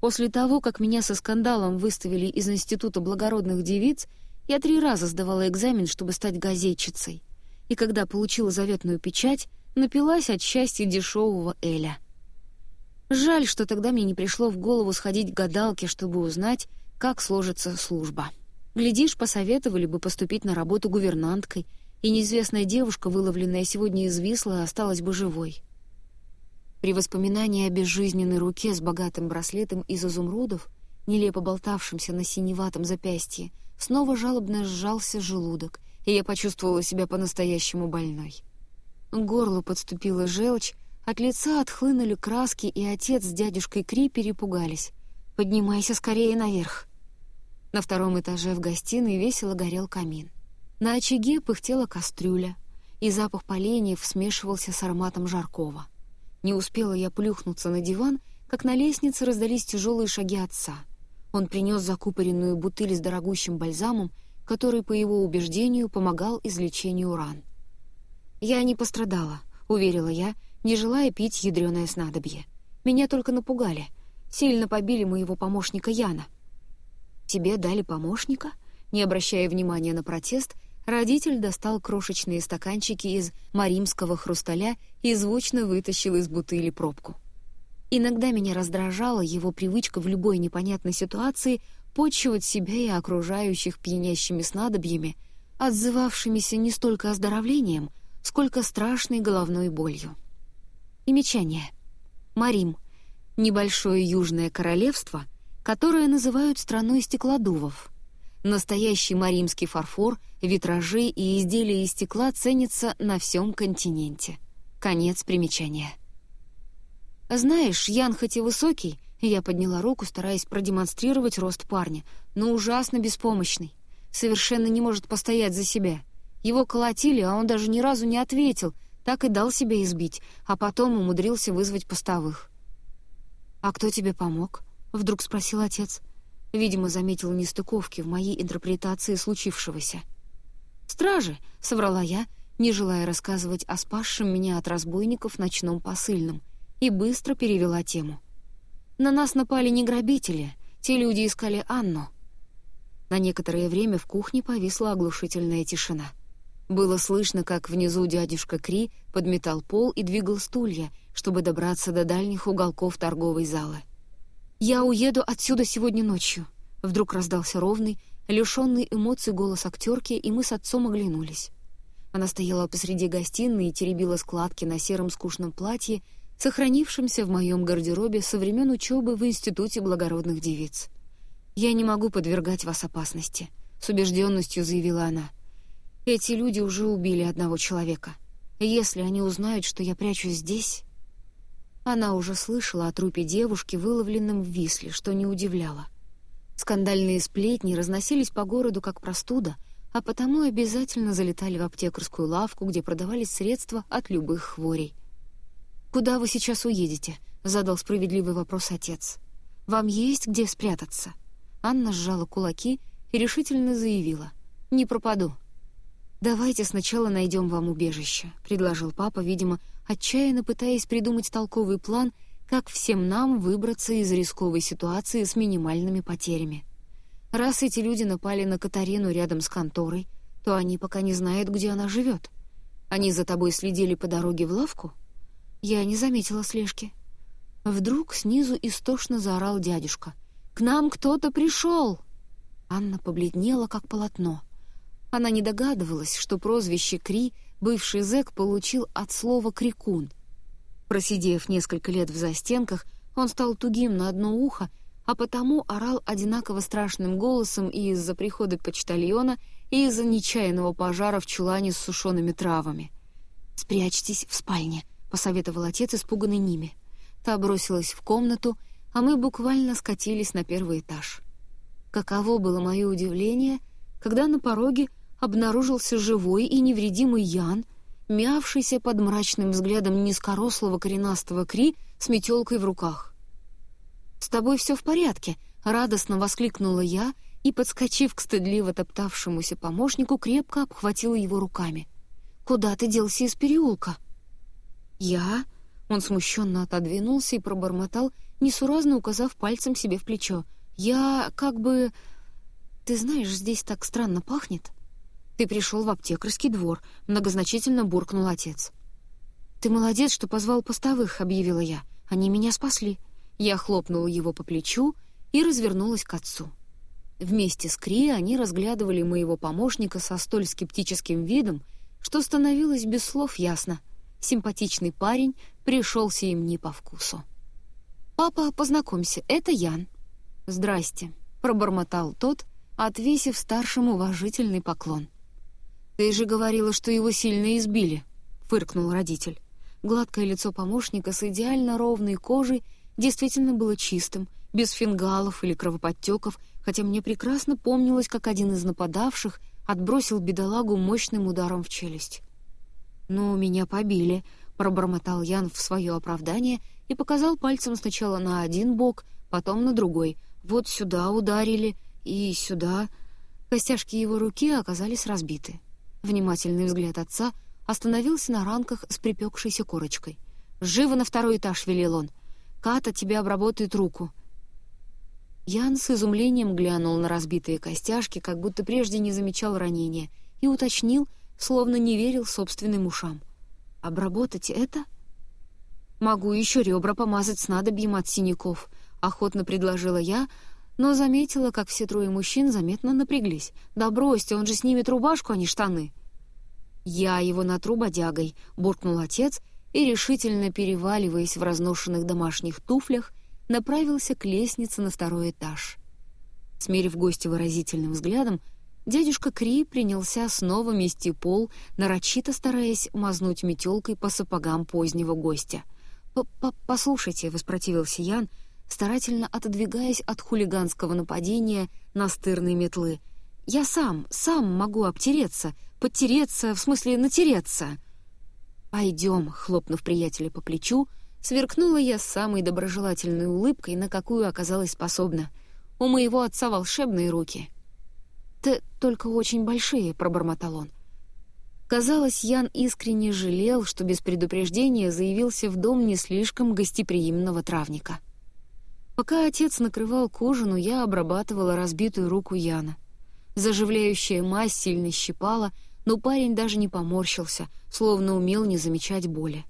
После того, как меня со скандалом выставили из Института благородных девиц, я три раза сдавала экзамен, чтобы стать газетчицей. И когда получила заветную печать, напилась от счастья дешевого Эля. Жаль, что тогда мне не пришло в голову сходить к гадалке, чтобы узнать, как сложится служба. Глядишь, посоветовали бы поступить на работу гувернанткой — и неизвестная девушка, выловленная сегодня из Висла, осталась бы живой. При воспоминании о безжизненной руке с богатым браслетом из изумрудов, нелепо болтавшимся на синеватом запястье, снова жалобно сжался желудок, и я почувствовала себя по-настоящему больной. К горлу подступила желчь, от лица отхлынули краски, и отец с дядюшкой Кри перепугались. «Поднимайся скорее наверх!» На втором этаже в гостиной весело горел камин. На очаге пыхтела кастрюля, и запах поленьев смешивался с ароматом жаркого. Не успела я плюхнуться на диван, как на лестнице раздались тяжелые шаги отца. Он принес закупоренную бутыль с дорогущим бальзамом, который, по его убеждению, помогал излечению ран. «Я не пострадала», — уверила я, не желая пить ядреное снадобье. «Меня только напугали. Сильно побили моего помощника Яна». «Тебе дали помощника?» Не обращая внимания на протест, Родитель достал крошечные стаканчики из маримского хрусталя и звучно вытащил из бутыли пробку. Иногда меня раздражала его привычка в любой непонятной ситуации почивать себя и окружающих пьянящими снадобьями, отзывавшимися не столько оздоровлением, сколько страшной головной болью. Примечание. Марим. небольшое южное королевство, которое называют страной стеклодувов. Настоящий маримский фарфор, витражи и изделия из стекла ценятся на всем континенте. Конец примечания. «Знаешь, Ян хоть и высокий, я подняла руку, стараясь продемонстрировать рост парня, но ужасно беспомощный. Совершенно не может постоять за себя. Его колотили, а он даже ни разу не ответил, так и дал себя избить, а потом умудрился вызвать постовых. «А кто тебе помог?» — вдруг спросил отец. Видимо, заметил нестыковки в моей интерпретации случившегося. «Стражи!» — соврала я, не желая рассказывать о спасшем меня от разбойников ночном посыльном, и быстро перевела тему. «На нас напали не грабители, те люди искали Анну». На некоторое время в кухне повисла оглушительная тишина — было слышно, как внизу дядюшка Кри подметал пол и двигал стулья, чтобы добраться до дальних уголков торговой залы. «Я уеду отсюда сегодня ночью», — вдруг раздался ровный, лишенный эмоций голос актерки, и мы с отцом оглянулись. Она стояла посреди гостиной и теребила складки на сером скучном платье, сохранившемся в моем гардеробе со времен учебы в Институте благородных девиц. «Я не могу подвергать вас опасности», — с убежденностью заявила она. Эти люди уже убили одного человека. Если они узнают, что я прячусь здесь... Она уже слышала о трупе девушки, выловленном в Висле, что не удивляло. Скандальные сплетни разносились по городу как простуда, а потому обязательно залетали в аптекарскую лавку, где продавались средства от любых хворей. «Куда вы сейчас уедете?» — задал справедливый вопрос отец. «Вам есть где спрятаться?» Анна сжала кулаки и решительно заявила. «Не пропаду. «Давайте сначала найдем вам убежище», — предложил папа, видимо, отчаянно пытаясь придумать толковый план, как всем нам выбраться из рисковой ситуации с минимальными потерями. Раз эти люди напали на Катарину рядом с конторой, то они пока не знают, где она живет. Они за тобой следили по дороге в лавку? Я не заметила слежки. Вдруг снизу истошно заорал дядюшка. «К нам кто-то пришел!» Анна побледнела, как полотно — она не догадывалась, что прозвище Кри бывший зэк получил от слова «крикун». Просидев несколько лет в застенках, он стал тугим на одно ухо, а потому орал одинаково страшным голосом и из-за прихода почтальона, и из-за нечаянного пожара в чулане с сушеными травами. «Спрячьтесь в спальне», — посоветовал отец, испуганный ними. Та бросилась в комнату, а мы буквально скатились на первый этаж. Каково было мое удивление, когда на пороге обнаружился живой и невредимый Ян, мявшийся под мрачным взглядом низкорослого коренастого Кри с метелкой в руках. «С тобой все в порядке», — радостно воскликнула я и, подскочив к стыдливо топтавшемуся помощнику, крепко обхватила его руками. «Куда ты делся из переулка?» «Я?» — он смущенно отодвинулся и пробормотал, несуразно указав пальцем себе в плечо. «Я как бы...» «Ты знаешь, здесь так странно пахнет». «Ты пришел в аптекарский двор», — многозначительно буркнул отец. «Ты молодец, что позвал постовых», — объявила я. «Они меня спасли». Я хлопнула его по плечу и развернулась к отцу. Вместе с Кри они разглядывали моего помощника со столь скептическим видом, что становилось без слов ясно. Симпатичный парень пришелся им не по вкусу. «Папа, познакомься, это Ян». «Здрасте», — пробормотал тот, отвесив старшему уважительный поклон. «Ты же говорила, что его сильно избили», — фыркнул родитель. Гладкое лицо помощника с идеально ровной кожей действительно было чистым, без фингалов или кровоподтеков, хотя мне прекрасно помнилось, как один из нападавших отбросил бедолагу мощным ударом в челюсть. «Ну, меня побили», — пробормотал Ян в свое оправдание и показал пальцем сначала на один бок, потом на другой. «Вот сюда ударили и сюда». Костяшки его руки оказались разбиты. Внимательный взгляд отца остановился на ранках с припекшейся корочкой. «Живо на второй этаж!» — велел он. «Ката тебе обработает руку». Ян с изумлением глянул на разбитые костяшки, как будто прежде не замечал ранения, и уточнил, словно не верил собственным ушам. «Обработать это?» «Могу еще ребра помазать снадобьем от синяков», — охотно предложила я, но заметила, как все трое мужчин заметно напряглись. «Да бросьте, он же снимет рубашку, а не штаны!» «Я его натру бодягой», — буркнул отец, и, решительно переваливаясь в разношенных домашних туфлях, направился к лестнице на второй этаж. Смерив гостя выразительным взглядом, дядюшка Кри принялся снова мести пол, нарочито стараясь мазнуть метелкой по сапогам позднего гостя. «Послушайте», — воспротивился Ян, старательно отодвигаясь от хулиганского нападения настырной метлы. «Я сам, сам могу обтереться, подтереться, в смысле натереться». «Пойдем», — хлопнув приятеля по плечу, сверкнула я самой доброжелательной улыбкой, на какую оказалась способна. У моего отца волшебные руки. «Ты только очень большие», — пробормотал он. Казалось, Ян искренне жалел, что без предупреждения заявился в дом не слишком гостеприимного травника. Пока отец накрывал к ужину, я обрабатывала разбитую руку Яна. Заживляющая мазь сильно щипала, но парень даже не поморщился, словно умел не замечать боли.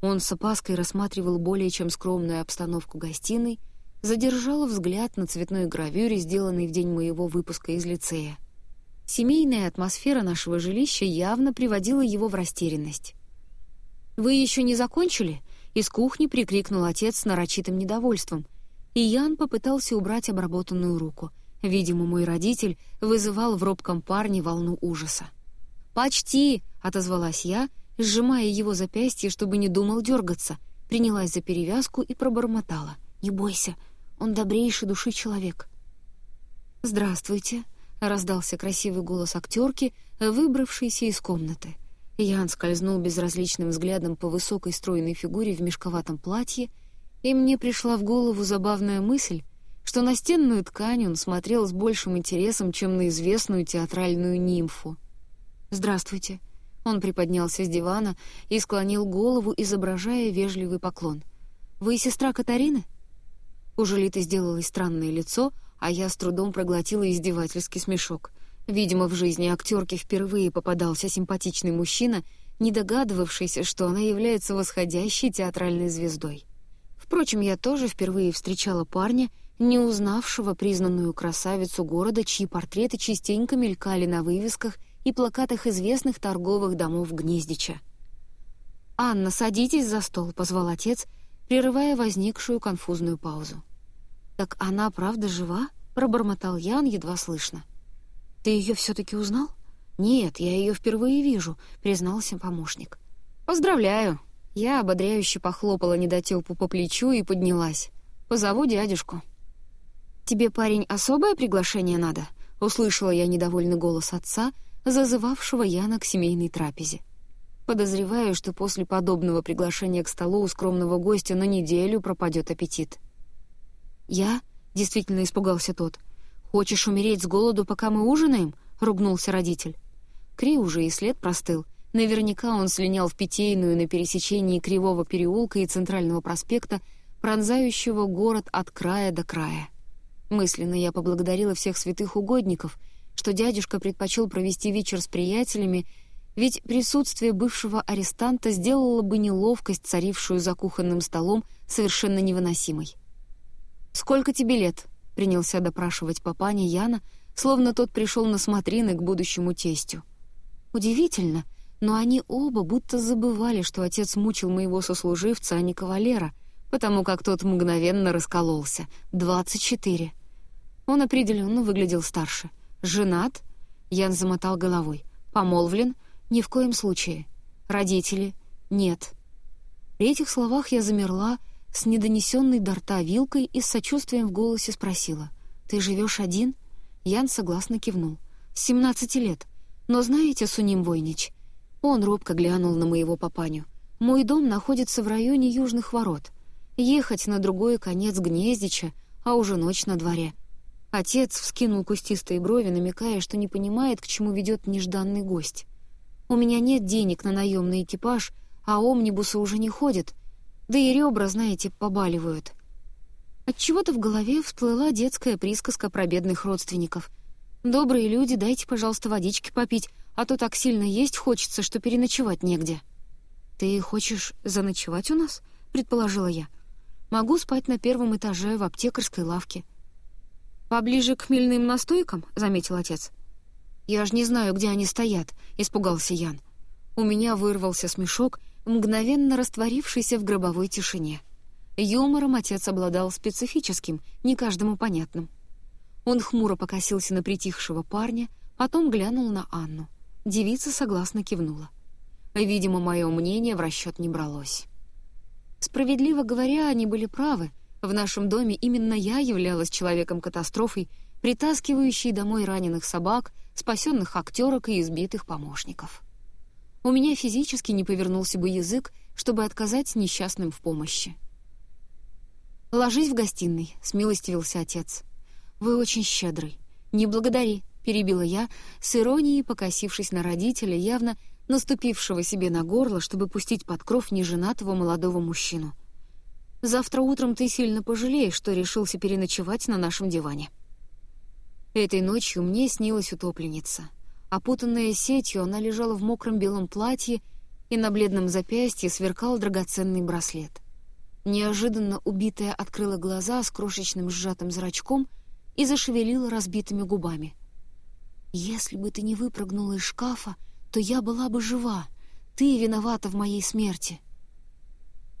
Он с опаской рассматривал более чем скромную обстановку гостиной, задержал взгляд на цветной гравюре, сделанной в день моего выпуска из лицея. Семейная атмосфера нашего жилища явно приводила его в растерянность. «Вы еще не закончили?» — из кухни прикрикнул отец с нарочитым недовольством, и Ян попытался убрать обработанную руку. Видимо, мой родитель вызывал в робком парне волну ужаса. «Почти!» — отозвалась я, сжимая его запястье, чтобы не думал дергаться, принялась за перевязку и пробормотала. «Не бойся, он добрейший души человек». «Здравствуйте», — раздался красивый голос актерки, выбравшейся из комнаты. Ян скользнул безразличным взглядом по высокой стройной фигуре в мешковатом платье, и мне пришла в голову забавная мысль, что на стенную ткань он смотрел с большим интересом, чем на известную театральную нимфу. «Здравствуйте». Он приподнялся с дивана и склонил голову, изображая вежливый поклон. «Вы сестра Катарины?» У Жулиты сделалось странное лицо, а я с трудом проглотила издевательский смешок. Видимо, в жизни актерки впервые попадался симпатичный мужчина, не догадывавшийся, что она является восходящей театральной звездой. Впрочем, я тоже впервые встречала парня, не узнавшего признанную красавицу города, чьи портреты частенько мелькали на вывесках и плакатах известных торговых домов Гнездича. «Анна, садитесь за стол», — позвал отец, прерывая возникшую конфузную паузу. «Так она правда жива?» — пробормотал Ян едва слышно. «Ты ее все-таки узнал?» «Нет, я ее впервые вижу», — признался помощник. «Поздравляю!» Я ободряюще похлопала недотёпу по плечу и поднялась. «Позову дядюшку». «Тебе, парень, особое приглашение надо?» — услышала я недовольный голос отца — зазывавшего Яна к семейной трапезе. Подозреваю, что после подобного приглашения к столу у скромного гостя на неделю пропадет аппетит. «Я?» — действительно испугался тот. «Хочешь умереть с голоду, пока мы ужинаем?» — ругнулся родитель. Кри уже и след простыл. Наверняка он слинял в питейную на пересечении Кривого переулка и Центрального проспекта, пронзающего город от края до края. Мысленно я поблагодарила всех святых угодников — что дядюшка предпочел провести вечер с приятелями, ведь присутствие бывшего арестанта сделало бы неловкость, царившую за кухонным столом, совершенно невыносимой. «Сколько тебе лет?» — принялся допрашивать папаня Яна, словно тот пришел на смотрины к будущему тестю. Удивительно, но они оба будто забывали, что отец мучил моего сослуживца, а не кавалера, потому как тот мгновенно раскололся. «Двадцать четыре». Он определенно выглядел старше. «Женат?» — Ян замотал головой. «Помолвлен?» «Ни в коем случае». «Родители?» «Нет». При этих словах я замерла с недонесенной до рта вилкой и с сочувствием в голосе спросила. «Ты живешь один?» Ян согласно кивнул. «С семнадцати лет. Но знаете, Суним Войнич...» Он робко глянул на моего папаню. «Мой дом находится в районе Южных ворот. Ехать на другой конец Гнездича, а уже ночь на дворе. Отец вскинул кустистые брови, намекая, что не понимает, к чему ведет нежданный гость. «У меня нет денег на наемный экипаж, а омнибусы уже не ходят. Да и ребра, знаете, побаливают». Отчего-то в голове всплыла детская присказка про бедных родственников. «Добрые люди, дайте, пожалуйста, водички попить, а то так сильно есть хочется, что переночевать негде». «Ты хочешь заночевать у нас?» — предположила я. «Могу спать на первом этаже в аптекарской лавке». «Поближе к хмельным настойкам?» — заметил отец. «Я ж не знаю, где они стоят», — испугался Ян. У меня вырвался смешок, мгновенно растворившийся в гробовой тишине. Юмором отец обладал специфическим, не каждому понятным. Он хмуро покосился на притихшего парня, потом глянул на Анну. Девица согласно кивнула. Видимо, мое мнение в расчет не бралось. Справедливо говоря, они были правы. В нашем доме именно я являлась человеком-катастрофой, притаскивающей домой раненых собак, спасенных актерок и избитых помощников. У меня физически не повернулся бы язык, чтобы отказать несчастным в помощи. «Ложись в гостиной», — смилостивился отец. «Вы очень щедрый. Не благодари», — перебила я, с иронией покосившись на родителя, явно наступившего себе на горло, чтобы пустить под кров неженатого молодого мужчину. «Завтра утром ты сильно пожалеешь, что решился переночевать на нашем диване». Этой ночью мне снилась утопленница. Опутанная сетью, она лежала в мокром белом платье, и на бледном запястье сверкал драгоценный браслет. Неожиданно убитая открыла глаза с крошечным сжатым зрачком и зашевелила разбитыми губами. «Если бы ты не выпрыгнула из шкафа, то я была бы жива. Ты виновата в моей смерти».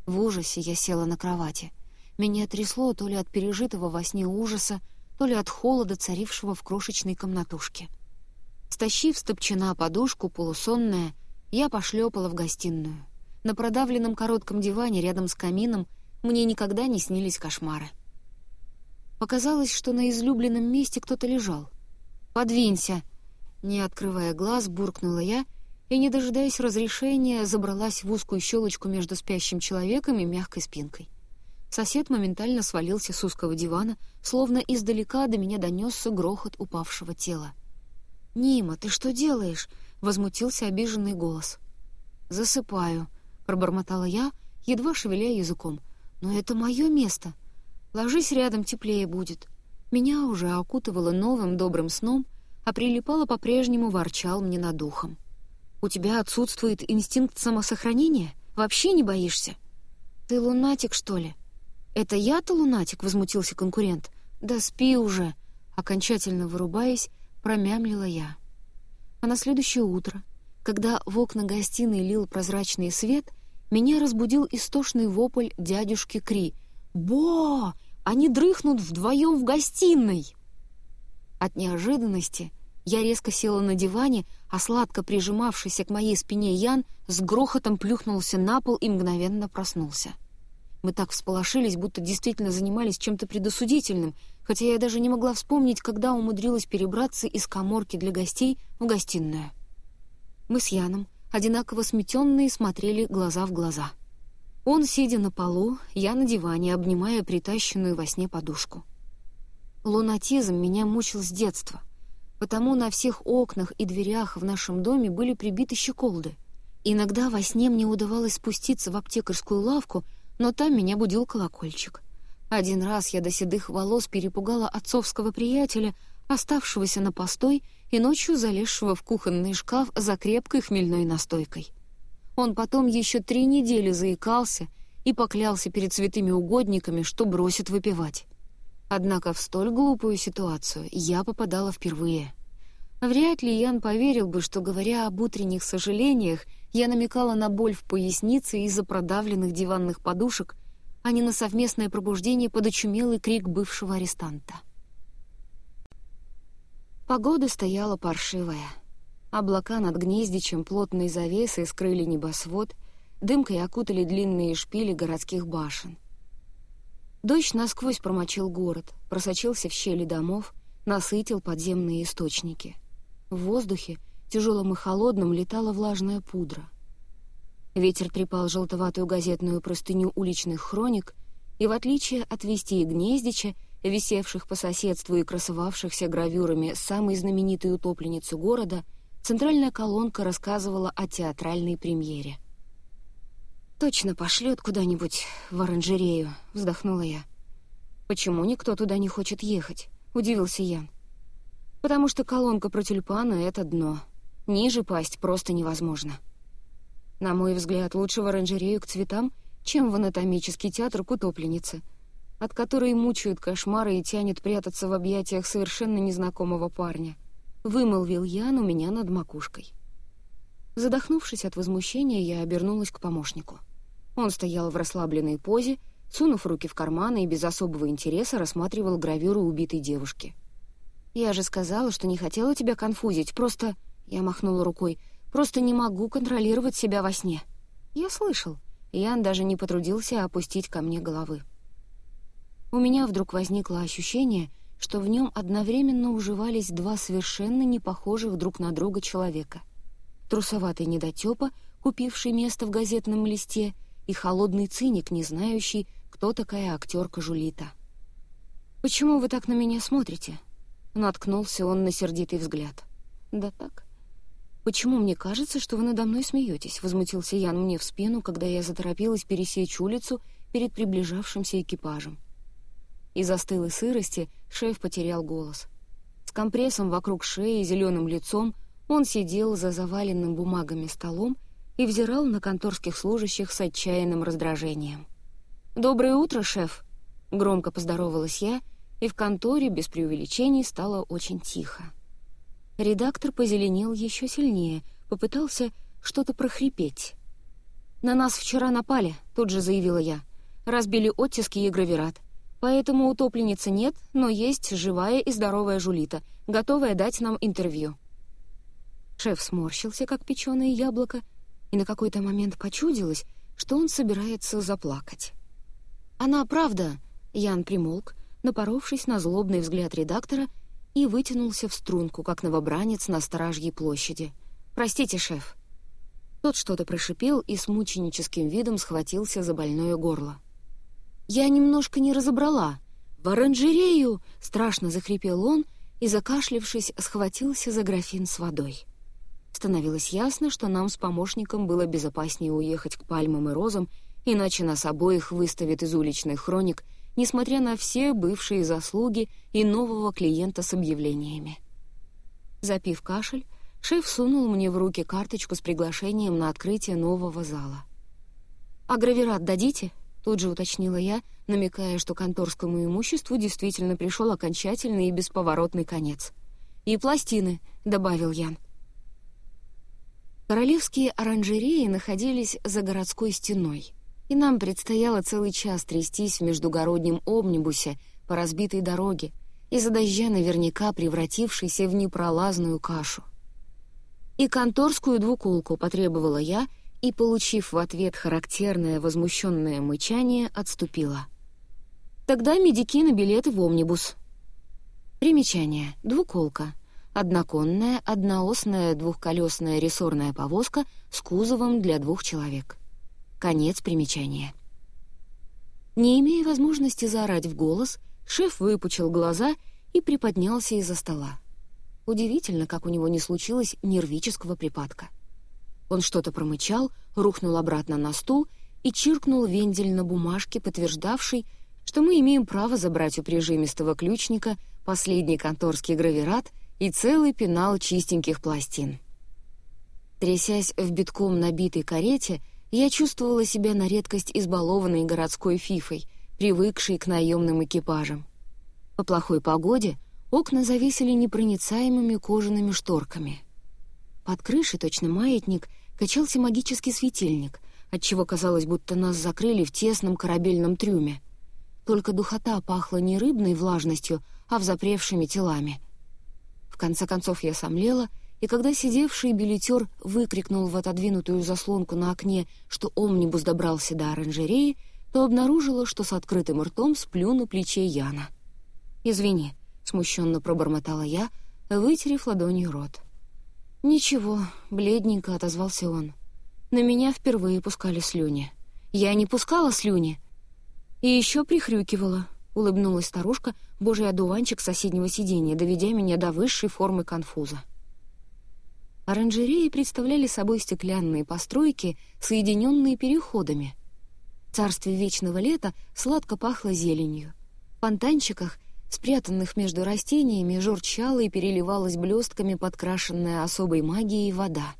В ужасе я села на кровати. Меня трясло то ли от пережитого во сне ужаса, то ли от холода, царившего в крошечной комнатушке. Стащив с топчина подушку, полусонная, я пошлепала в гостиную. На продавленном коротком диване рядом с камином мне никогда не снились кошмары. Показалось, что на излюбленном месте кто-то лежал. «Подвинься!» Не открывая глаз, буркнула я и, не дожидаясь разрешения, забралась в узкую щелочку между спящим человеком и мягкой спинкой. Сосед моментально свалился с узкого дивана, словно издалека до меня донесся грохот упавшего тела. «Нима, ты что делаешь?» — возмутился обиженный голос. «Засыпаю», — пробормотала я, едва шевеля языком. «Но это мое место. Ложись рядом, теплее будет». Меня уже окутывало новым добрым сном — а прилипало по-прежнему ворчал мне над духом. «У тебя отсутствует инстинкт самосохранения? Вообще не боишься?» «Ты лунатик, что ли?» «Это я-то лунатик?» — возмутился конкурент. «Да спи уже!» Окончательно вырубаясь, промямлила я. А на следующее утро, когда в окна гостиной лил прозрачный свет, меня разбудил истошный вопль дядюшки Кри. «Бо! Они дрыхнут вдвоем в гостиной!» От неожиданности я резко села на диване, а сладко прижимавшийся к моей спине Ян с грохотом плюхнулся на пол и мгновенно проснулся. Мы так всполошились, будто действительно занимались чем-то предосудительным, хотя я даже не могла вспомнить, когда умудрилась перебраться из коморки для гостей в гостиную. Мы с Яном, одинаково сметенные, смотрели глаза в глаза. Он, сидя на полу, я на диване, обнимая притащенную во сне подушку. Лунатизм меня мучил с детства потому на всех окнах и дверях в нашем доме были прибиты щеколды. Иногда во сне мне удавалось спуститься в аптекарскую лавку, но там меня будил колокольчик. Один раз я до седых волос перепугала отцовского приятеля, оставшегося на постой и ночью залезшего в кухонный шкаф за крепкой хмельной настойкой. Он потом еще три недели заикался и поклялся перед святыми угодниками, что бросит выпивать. Однако в столь глупую ситуацию я попадала впервые. Вряд ли Ян поверил бы, что, говоря об утренних сожалениях, я намекала на боль в пояснице из-за продавленных диванных подушек, а не на совместное пробуждение под очумелый крик бывшего арестанта. Погода стояла паршивая. Облака над гнездичем плотной завесой скрыли небосвод, дымкой окутали длинные шпили городских башен — Дождь насквозь промочил город, просочился в щели домов, насытил подземные источники. В воздухе, тяжелым и холодным, летала влажная пудра. Ветер трепал желтоватую газетную простыню уличных хроник, и в отличие от вести и гнездича, висевших по соседству и красовавшихся гравюрами самой знаменитой утопленницы города, центральная колонка рассказывала о театральной премьере — «Точно пошлет куда-нибудь в оранжерею», — вздохнула я. «Почему никто туда не хочет ехать?» — удивился Ян. «Потому что колонка про тюльпаны — это дно. Ниже пасть просто невозможно. На мой взгляд, лучше в оранжерею к цветам, чем в анатомический театр к утопленнице, от которой мучают кошмары и тянет прятаться в объятиях совершенно незнакомого парня», — вымолвил Ян у меня над макушкой. Задохнувшись от возмущения, я обернулась к помощнику. Он стоял в расслабленной позе, сунув руки в карманы и без особого интереса рассматривал гравюру убитой девушки. «Я же сказала, что не хотела тебя конфузить, просто...» Я махнула рукой. «Просто не могу контролировать себя во сне». «Я слышал». Ян даже не потрудился опустить ко мне головы. У меня вдруг возникло ощущение, что в нем одновременно уживались два совершенно не похожих друг на друга человека. Трусоватый недотёпа, купивший место в газетном листе, и холодный циник, не знающий, кто такая актерка Жулита. «Почему вы так на меня смотрите?» Наткнулся он на сердитый взгляд. «Да так. Почему мне кажется, что вы надо мной смеетесь?» Возмутился Ян мне в спину, когда я заторопилась пересечь улицу перед приближавшимся экипажем. Из остылой сырости шеф потерял голос. С компрессом вокруг шеи и зеленым лицом он сидел за заваленным бумагами столом и взирал на конторских служащих с отчаянным раздражением. «Доброе утро, шеф!» — громко поздоровалась я, и в конторе без преувеличений стало очень тихо. Редактор позеленел еще сильнее, попытался что-то прохрипеть. «На нас вчера напали», — тут же заявила я. «Разбили оттиски и гравират. Поэтому утопленницы нет, но есть живая и здоровая Жулита, готовая дать нам интервью». Шеф сморщился, как печеное яблоко, и на какой-то момент почудилось, что он собирается заплакать. «Она правда!» — Ян примолк, напоровшись на злобный взгляд редактора, и вытянулся в струнку, как новобранец на Стражьей площади. «Простите, шеф». Тот что-то прошипел и с мученическим видом схватился за больное горло. Я немножко не разобрала. В оранжерею!» — страшно захрипел он и, закашлившись, схватился за графин с водой. Становилось ясно, что нам с помощником было безопаснее уехать к пальмам и розам, иначе нас обоих выставят из уличных хроник, несмотря на все бывшие заслуги и нового клиента с объявлениями. Запив кашель, шеф сунул мне в руки карточку с приглашением на открытие нового зала. «А гравират дадите?» Тут же уточнила я, намекая, что конторскому имуществу действительно пришел окончательный и бесповоротный конец. «И пластины», — добавил Ян. Королевские оранжереи находились за городской стеной, и нам предстояло целый час трястись в междугороднем омнибусе по разбитой дороге, из-за дождя наверняка превратившейся в непролазную кашу. И конторскую двуколку потребовала я, и, получив в ответ характерное возмущенное мычание, отступила. «Тогда медики на билеты в омнибус». Примечание. Двуколка. Одноконная, одноосная двухколесная рессорная повозка с кузовом для двух человек. Конец примечания. Не имея возможности заорать в голос, шеф выпучил глаза и приподнялся из-за стола. Удивительно, как у него не случилось нервического припадка. Он что-то промычал, рухнул обратно на стул и чиркнул вендель на бумажке, подтверждавший, что мы имеем право забрать у прижимистого ключника последний конторский гравират и целый пенал чистеньких пластин. Трясясь в битком набитой карете, я чувствовала себя на редкость избалованной городской фифой, привыкшей к наемным экипажам. По плохой погоде окна зависели непроницаемыми кожаными шторками. Под крышей, точно маятник, качался магический светильник, отчего казалось, будто нас закрыли в тесном корабельном трюме. Только духота пахла не рыбной влажностью, а взапревшими телами. В конце концов я сомлела, и когда сидевший билетер выкрикнул в отодвинутую заслонку на окне, что омнибус добрался до оранжереи, то обнаружила, что с открытым ртом сплю на плече Яна. «Извини», — смущенно пробормотала я, вытерев ладонью рот. «Ничего», — бледненько отозвался он. «На меня впервые пускали слюни. Я не пускала слюни. И еще прихрюкивала», — улыбнулась старушка, божий одуванчик соседнего сиденья, доведя меня до высшей формы конфуза. Оранжереи представляли собой стеклянные постройки, соединенные переходами. В царстве вечного лета сладко пахло зеленью. В фонтанчиках спрятанных между растениями, журчала и переливалась блестками подкрашенная особой магией вода.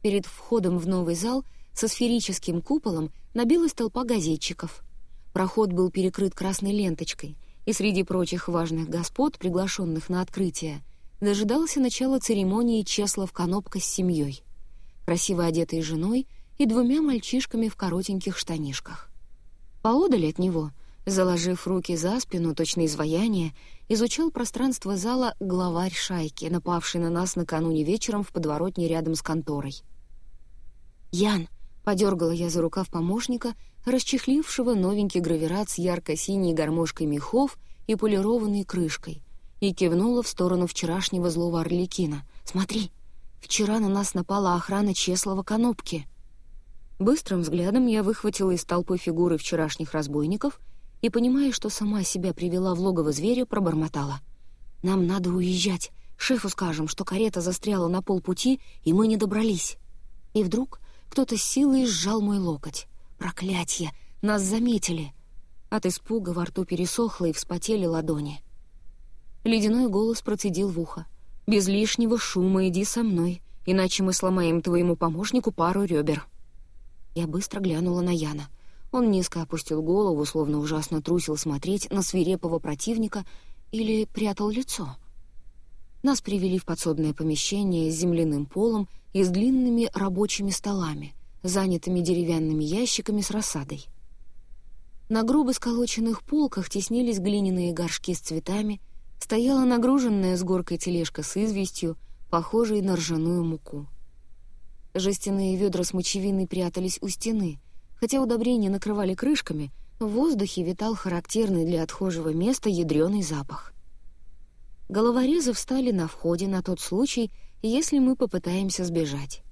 Перед входом в новый зал со сферическим куполом набилась толпа газетчиков. Проход был перекрыт красной ленточкой, и среди прочих важных господ, приглашенных на открытие, дожидался начала церемонии Чеслов Конопка с семьей, красиво одетой женой и двумя мальчишками в коротеньких штанишках. Поодаль от него, заложив руки за спину, точно изваяние, изучал пространство зала главарь шайки, напавший на нас накануне вечером в подворотне рядом с конторой. «Ян!» — подергала я за рукав помощника, расчехлившего новенький гравират с ярко-синей гармошкой мехов и полированной крышкой, и кивнула в сторону вчерашнего злого Орликина. «Смотри, вчера на нас напала охрана Чеслова Конопки». Быстрым взглядом я выхватила из толпы фигуры вчерашних разбойников и, понимая, что сама себя привела в логово зверя, пробормотала. «Нам надо уезжать. Шефу скажем, что карета застряла на полпути, и мы не добрались». И вдруг кто-то силой сжал мой локоть. «Проклятье! Нас заметили!» От испуга во рту пересохло и вспотели ладони. Ледяной голос процедил в ухо. «Без лишнего шума иди со мной, иначе мы сломаем твоему помощнику пару ребер». Я быстро глянула на Яна. Он низко опустил голову, словно ужасно трусил смотреть на свирепого противника или прятал лицо. Нас привели в подсобное помещение с земляным полом и с длинными рабочими столами, занятыми деревянными ящиками с рассадой. На грубо сколоченных полках теснились глиняные горшки с цветами, стояла нагруженная с горкой тележка с известью, похожей на ржаную муку. Жестяные ведра с мочевиной прятались у стены. Хотя удобрения накрывали крышками, в воздухе витал характерный для отхожего места ядреный запах. Головорезы встали на входе на тот случай, если мы попытаемся сбежать.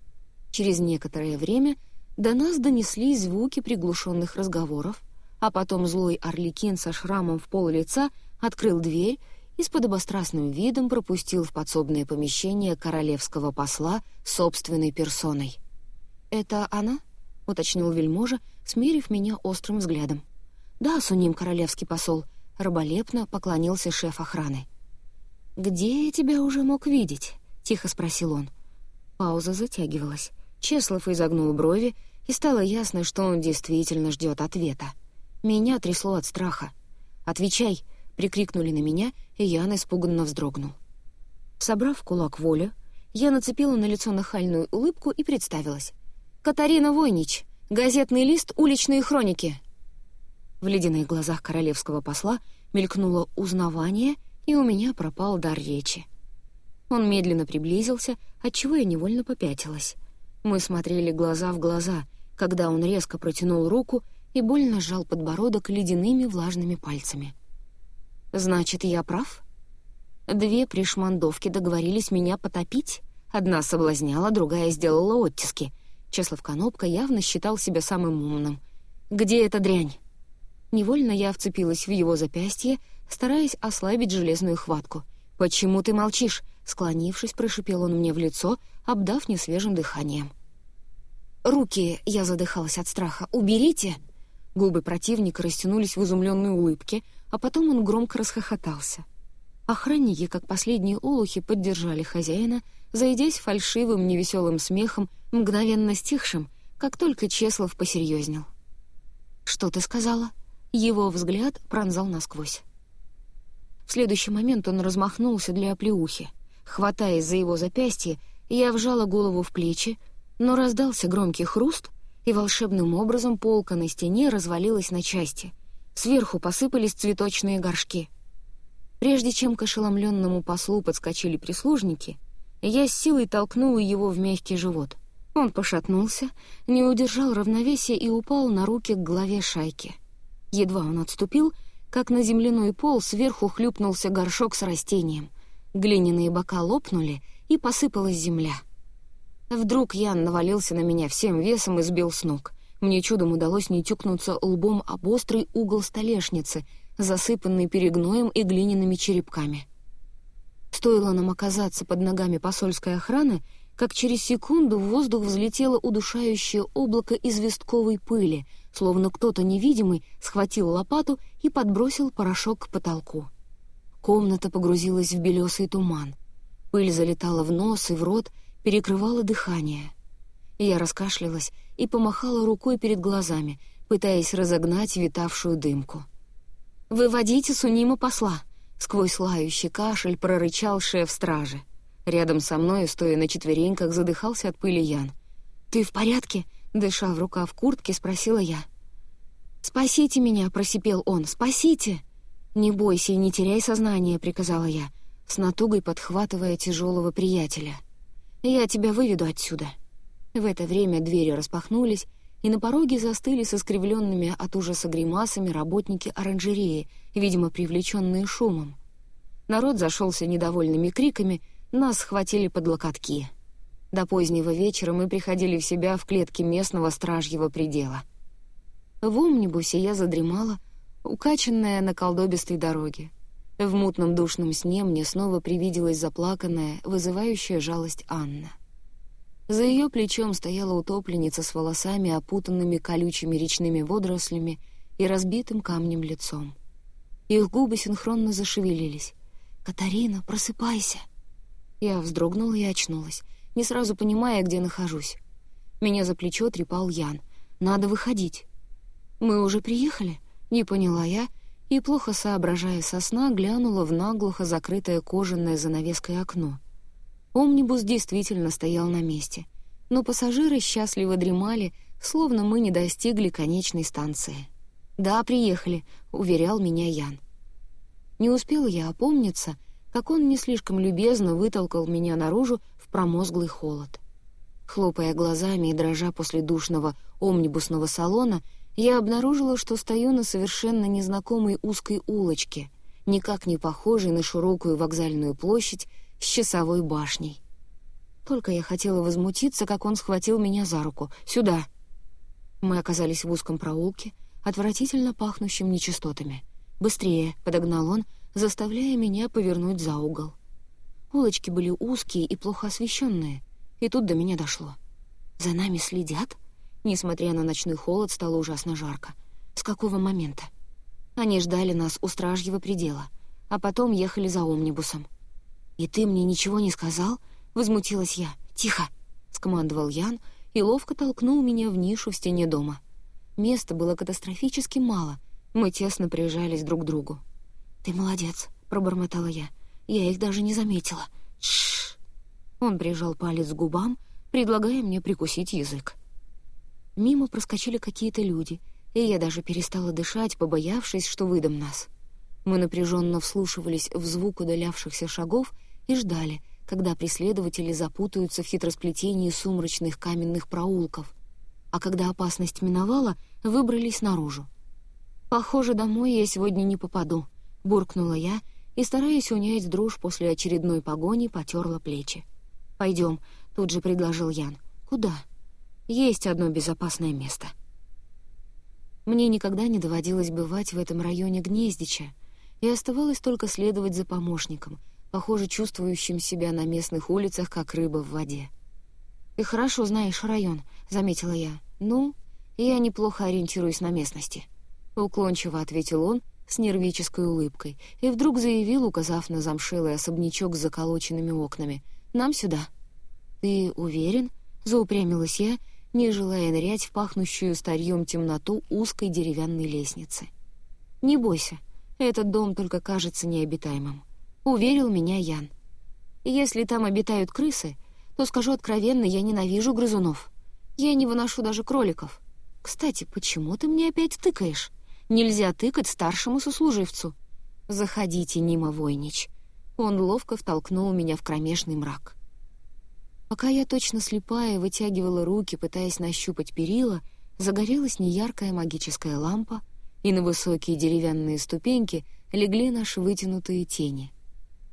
Через некоторое время до нас донеслись звуки приглушенных разговоров, а потом злой орликин со шрамом в пол лица открыл дверь и с подобострастным видом пропустил в подсобное помещение королевского посла собственной персоной. «Это она?» — уточнил вельможа, смирив меня острым взглядом. «Да, Суним, королевский посол», — раболепно поклонился шеф охраны. «Где я тебя уже мог видеть?» — тихо спросил он. Пауза затягивалась. Чеслов изогнул брови, и стало ясно, что он действительно ждет ответа. Меня трясло от страха. «Отвечай!» — прикрикнули на меня, и Ян испуганно вздрогнул. Собрав кулак волю, я нацепила на лицо нахальную улыбку и представилась. «Катарина Войнич, газетный лист «Уличные хроники». В ледяных глазах королевского посла мелькнуло узнавание, и у меня пропал дар речи. Он медленно приблизился, отчего я невольно попятилась. Мы смотрели глаза в глаза, когда он резко протянул руку и больно сжал подбородок ледяными влажными пальцами. «Значит, я прав?» Две пришмандовки договорились меня потопить. Одна соблазняла, другая сделала оттиски. Чеслов Конопка явно считал себя самым умным. «Где эта дрянь?» Невольно я вцепилась в его запястье, стараясь ослабить железную хватку. «Почему ты молчишь?» Склонившись, прошипел он мне в лицо, обдав несвежим дыханием. «Руки!» — я задыхалась от страха. «Уберите!» Губы противника растянулись в изумленной улыбке, а потом он громко расхохотался. Охранники, как последние олухи, поддержали хозяина, зайдясь фальшивым невеселым смехом, мгновенно стихшим, как только Чеслов посерьезнел. «Что ты сказала?» Его взгляд пронзал насквозь. В следующий момент он размахнулся для оплеухи. Хватаясь за его запястье, я вжала голову в плечи, но раздался громкий хруст, и волшебным образом полка на стене развалилась на части. Сверху посыпались цветочные горшки. Прежде чем к ошеломленному послу подскочили прислужники, я с силой толкнула его в мягкий живот. Он пошатнулся, не удержал равновесия и упал на руки к главе шайки. Едва он отступил, как на земляной пол сверху хлюпнулся горшок с растением. Глиняные бока лопнули, и посыпалась земля — Вдруг Ян навалился на меня всем весом и сбил с ног. Мне чудом удалось не тюкнуться лбом об острый угол столешницы, засыпанный перегноем и глиняными черепками. Стоило нам оказаться под ногами посольской охраны, как через секунду в воздух взлетело удушающее облако известковой пыли, словно кто-то невидимый схватил лопату и подбросил порошок к потолку. Комната погрузилась в белесый туман. Пыль залетала в нос и в рот, перекрывало дыхание. Я раскашлялась и помахала рукой перед глазами, пытаясь разогнать витавшую дымку. «Выводите Сунима посла!» — сквозь лающий кашель прорычал шеф стражи. Рядом со мной, стоя на четвереньках, задыхался от пыли Ян. «Ты в порядке?» — дыша в рукав куртки, спросила я. «С «Спасите меня!» — просипел он. «Спасите!» «Не бойся и не теряй сознание», — приказала я, с натугой подхватывая тяжелого приятеля. «Я тебя выведу отсюда». В это время двери распахнулись, и на пороге застыли со скривленными от ужаса гримасами работники оранжереи, видимо, привлеченные шумом. Народ зашелся недовольными криками, нас схватили под локотки. До позднего вечера мы приходили в себя в клетке местного стражьего предела. В омнибусе я задремала, укачанная на колдобистой дороге. В мутном душном сне мне снова привиделась заплаканная, вызывающая жалость Анна. За ее плечом стояла утопленница с волосами, опутанными колючими речными водорослями и разбитым камнем лицом. Их губы синхронно зашевелились. «Катарина, просыпайся!» Я вздрогнула и очнулась, не сразу понимая, где нахожусь. Меня за плечо трепал Ян. «Надо выходить». «Мы уже приехали?» — не поняла я, и, плохо соображая со сна, глянула в наглухо закрытое кожаное занавеской окно — Омнибус действительно стоял на месте, но пассажиры счастливо дремали, словно мы не достигли конечной станции. «Да, приехали», — уверял меня Ян. Не успела я опомниться, как он не слишком любезно вытолкал меня наружу в промозглый холод. Хлопая глазами и дрожа после душного омнибусного салона, я обнаружила, что стою на совершенно незнакомой узкой улочке, никак не похожей на широкую вокзальную площадь с часовой башней. Только я хотела возмутиться, как он схватил меня за руку. «Сюда!» Мы оказались в узком проулке, отвратительно пахнущим нечистотами. «Быстрее!» — подогнал он, заставляя меня повернуть за угол. Улочки были узкие и плохо освещенные, и тут до меня дошло. «За нами следят?» Несмотря на ночной холод, стало ужасно жарко. С какого момента? Они ждали нас у стражьего предела, а потом ехали за омнибусом. «И ты мне ничего не сказал?» — возмутилась я. «Тихо!» — скомандовал Ян и ловко толкнул меня в нишу в стене дома. Места было катастрофически мало, мы тесно прижались друг к другу. «Ты молодец», — пробормотала я. «Я их даже не заметила». Шш. Он прижал палец к губам, предлагая мне прикусить язык. Мимо проскочили какие-то люди, и я даже перестала дышать, побоявшись, что выдам нас. Мы напряженно вслушивались в звук удалявшихся шагов и ждали, когда преследователи запутаются в хитросплетении сумрачных каменных проулков, а когда опасность миновала, выбрались наружу. «Похоже, домой я сегодня не попаду», — буркнула я и, стараясь унять дрожь после очередной погони, потерла плечи. «Пойдем», — тут же предложил Ян. «Куда?» «Есть одно безопасное место». Мне никогда не доводилось бывать в этом районе гнездича, и оставалось только следовать за помощником — похоже, чувствующим себя на местных улицах, как рыба в воде. «Ты хорошо знаешь район», — заметила я. «Ну, я неплохо ориентируюсь на местности», — уклончиво ответил он с нервической улыбкой и вдруг заявил, указав на замшелый особнячок с заколоченными окнами. «Нам сюда». «Ты уверен?» — заупрямилась я, не желая нырять в пахнущую старьем темноту узкой деревянной лестницы. «Не бойся, этот дом только кажется необитаемым». — уверил меня Ян. «Если там обитают крысы, то, скажу откровенно, я ненавижу грызунов. Я не выношу даже кроликов. Кстати, почему ты мне опять тыкаешь? Нельзя тыкать старшему сослуживцу. Заходите, Нима Войнич». Он ловко втолкнул меня в кромешный мрак. Пока я точно слепая вытягивала руки, пытаясь нащупать перила, загорелась неяркая магическая лампа, и на высокие деревянные ступеньки легли наши вытянутые тени.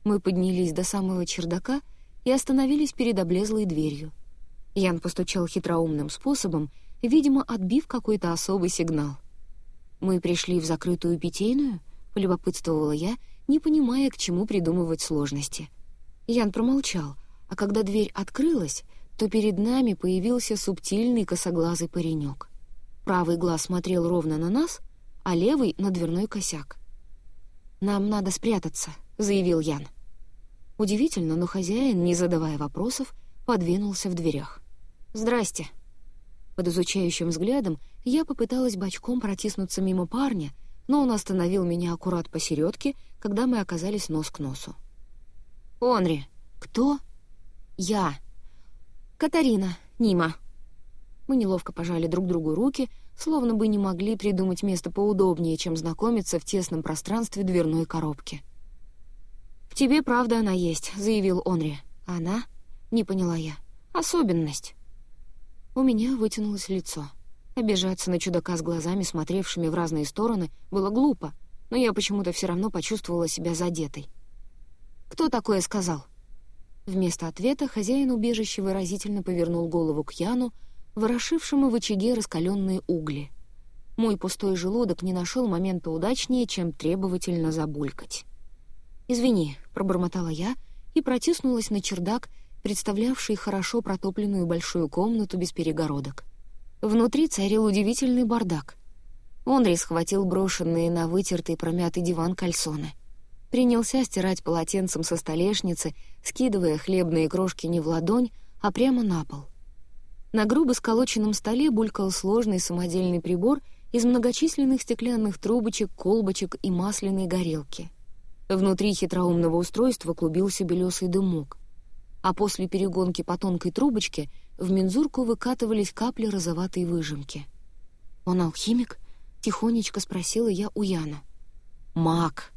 Мы поднялись до самого чердака и остановились перед облезлой дверью. Ян постучал хитроумным способом, видимо, отбив какой-то особый сигнал. «Мы пришли в закрытую питейную?» — полюбопытствовала я, не понимая, к чему придумывать сложности. Ян промолчал, а когда дверь открылась, то перед нами появился субтильный косоглазый паренек. Правый глаз смотрел ровно на нас, а левый — на дверной косяк. «Нам надо спрятаться», заявил Ян. Удивительно, но хозяин, не задавая вопросов, подвинулся в дверях. «Здрасте». Под изучающим взглядом я попыталась бочком протиснуться мимо парня, но он остановил меня аккурат посередке, когда мы оказались нос к носу. «Онри». «Кто?» «Я». «Катарина. Нима». Мы неловко пожали друг другу руки, словно бы не могли придумать место поудобнее, чем знакомиться в тесном пространстве дверной коробки. «В тебе правда она есть», — заявил Онри. «Она?» — не поняла я. «Особенность». У меня вытянулось лицо. Обижаться на чудака с глазами, смотревшими в разные стороны, было глупо, но я почему-то все равно почувствовала себя задетой. «Кто такое сказал?» Вместо ответа хозяин убежища выразительно повернул голову к Яну, ворошившему в очаге раскаленные угли. Мой пустой желудок не нашел момента удачнее, чем требовательно забулькать. «Извини», — пробормотала я и протиснулась на чердак, представлявший хорошо протопленную большую комнату без перегородок. Внутри царил удивительный бардак. Онри схватил брошенные на вытертый промятый диван кальсоны. Принялся стирать полотенцем со столешницы, скидывая хлебные крошки не в ладонь, а прямо на пол. На грубо сколоченном столе булькал сложный самодельный прибор из многочисленных стеклянных трубочек, колбочек и масляной горелки. Внутри хитроумного устройства клубился белесый дымок а после перегонки по тонкой трубочке в мензурку выкатывались капли розоватой выжимки. «Он алхимик?» — тихонечко спросила я у Яна. «Маг!»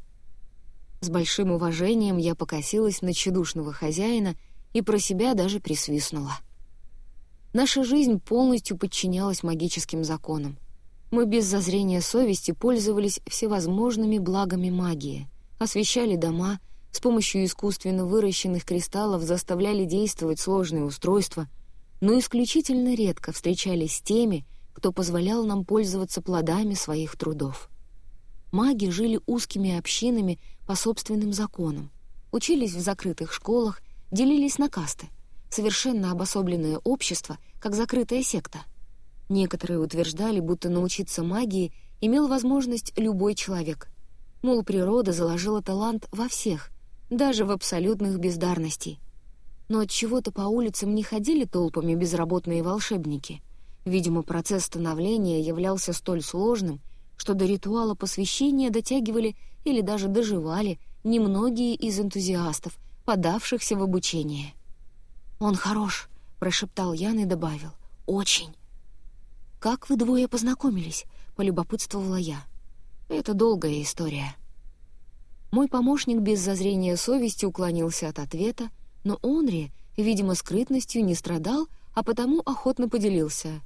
С большим уважением я покосилась на тщедушного хозяина и про себя даже присвистнула. Наша жизнь полностью подчинялась магическим законам. Мы без зазрения совести пользовались всевозможными благами магии, освещали дома — с помощью искусственно выращенных кристаллов заставляли действовать сложные устройства, но исключительно редко встречались с теми, кто позволял нам пользоваться плодами своих трудов. Маги жили узкими общинами по собственным законам, учились в закрытых школах, делились на касты, совершенно обособленное общество, как закрытая секта. Некоторые утверждали, будто научиться магии имел возможность любой человек. Мол, природа заложила талант во всех, даже в абсолютных бездарностей. Но от чего-то по улицам не ходили толпами безработные волшебники. Видимо, процесс становления являлся столь сложным, что до ритуала посвящения дотягивали или даже доживали немногие из энтузиастов, подавшихся в обучение. «Он хорош», — прошептал Ян и добавил. «Очень». «Как вы двое познакомились?» — полюбопытствовала я. «Это долгая история». Мой помощник без зазрения совести уклонился от ответа, но Онри, видимо, скрытностью не страдал, а потому охотно поделился.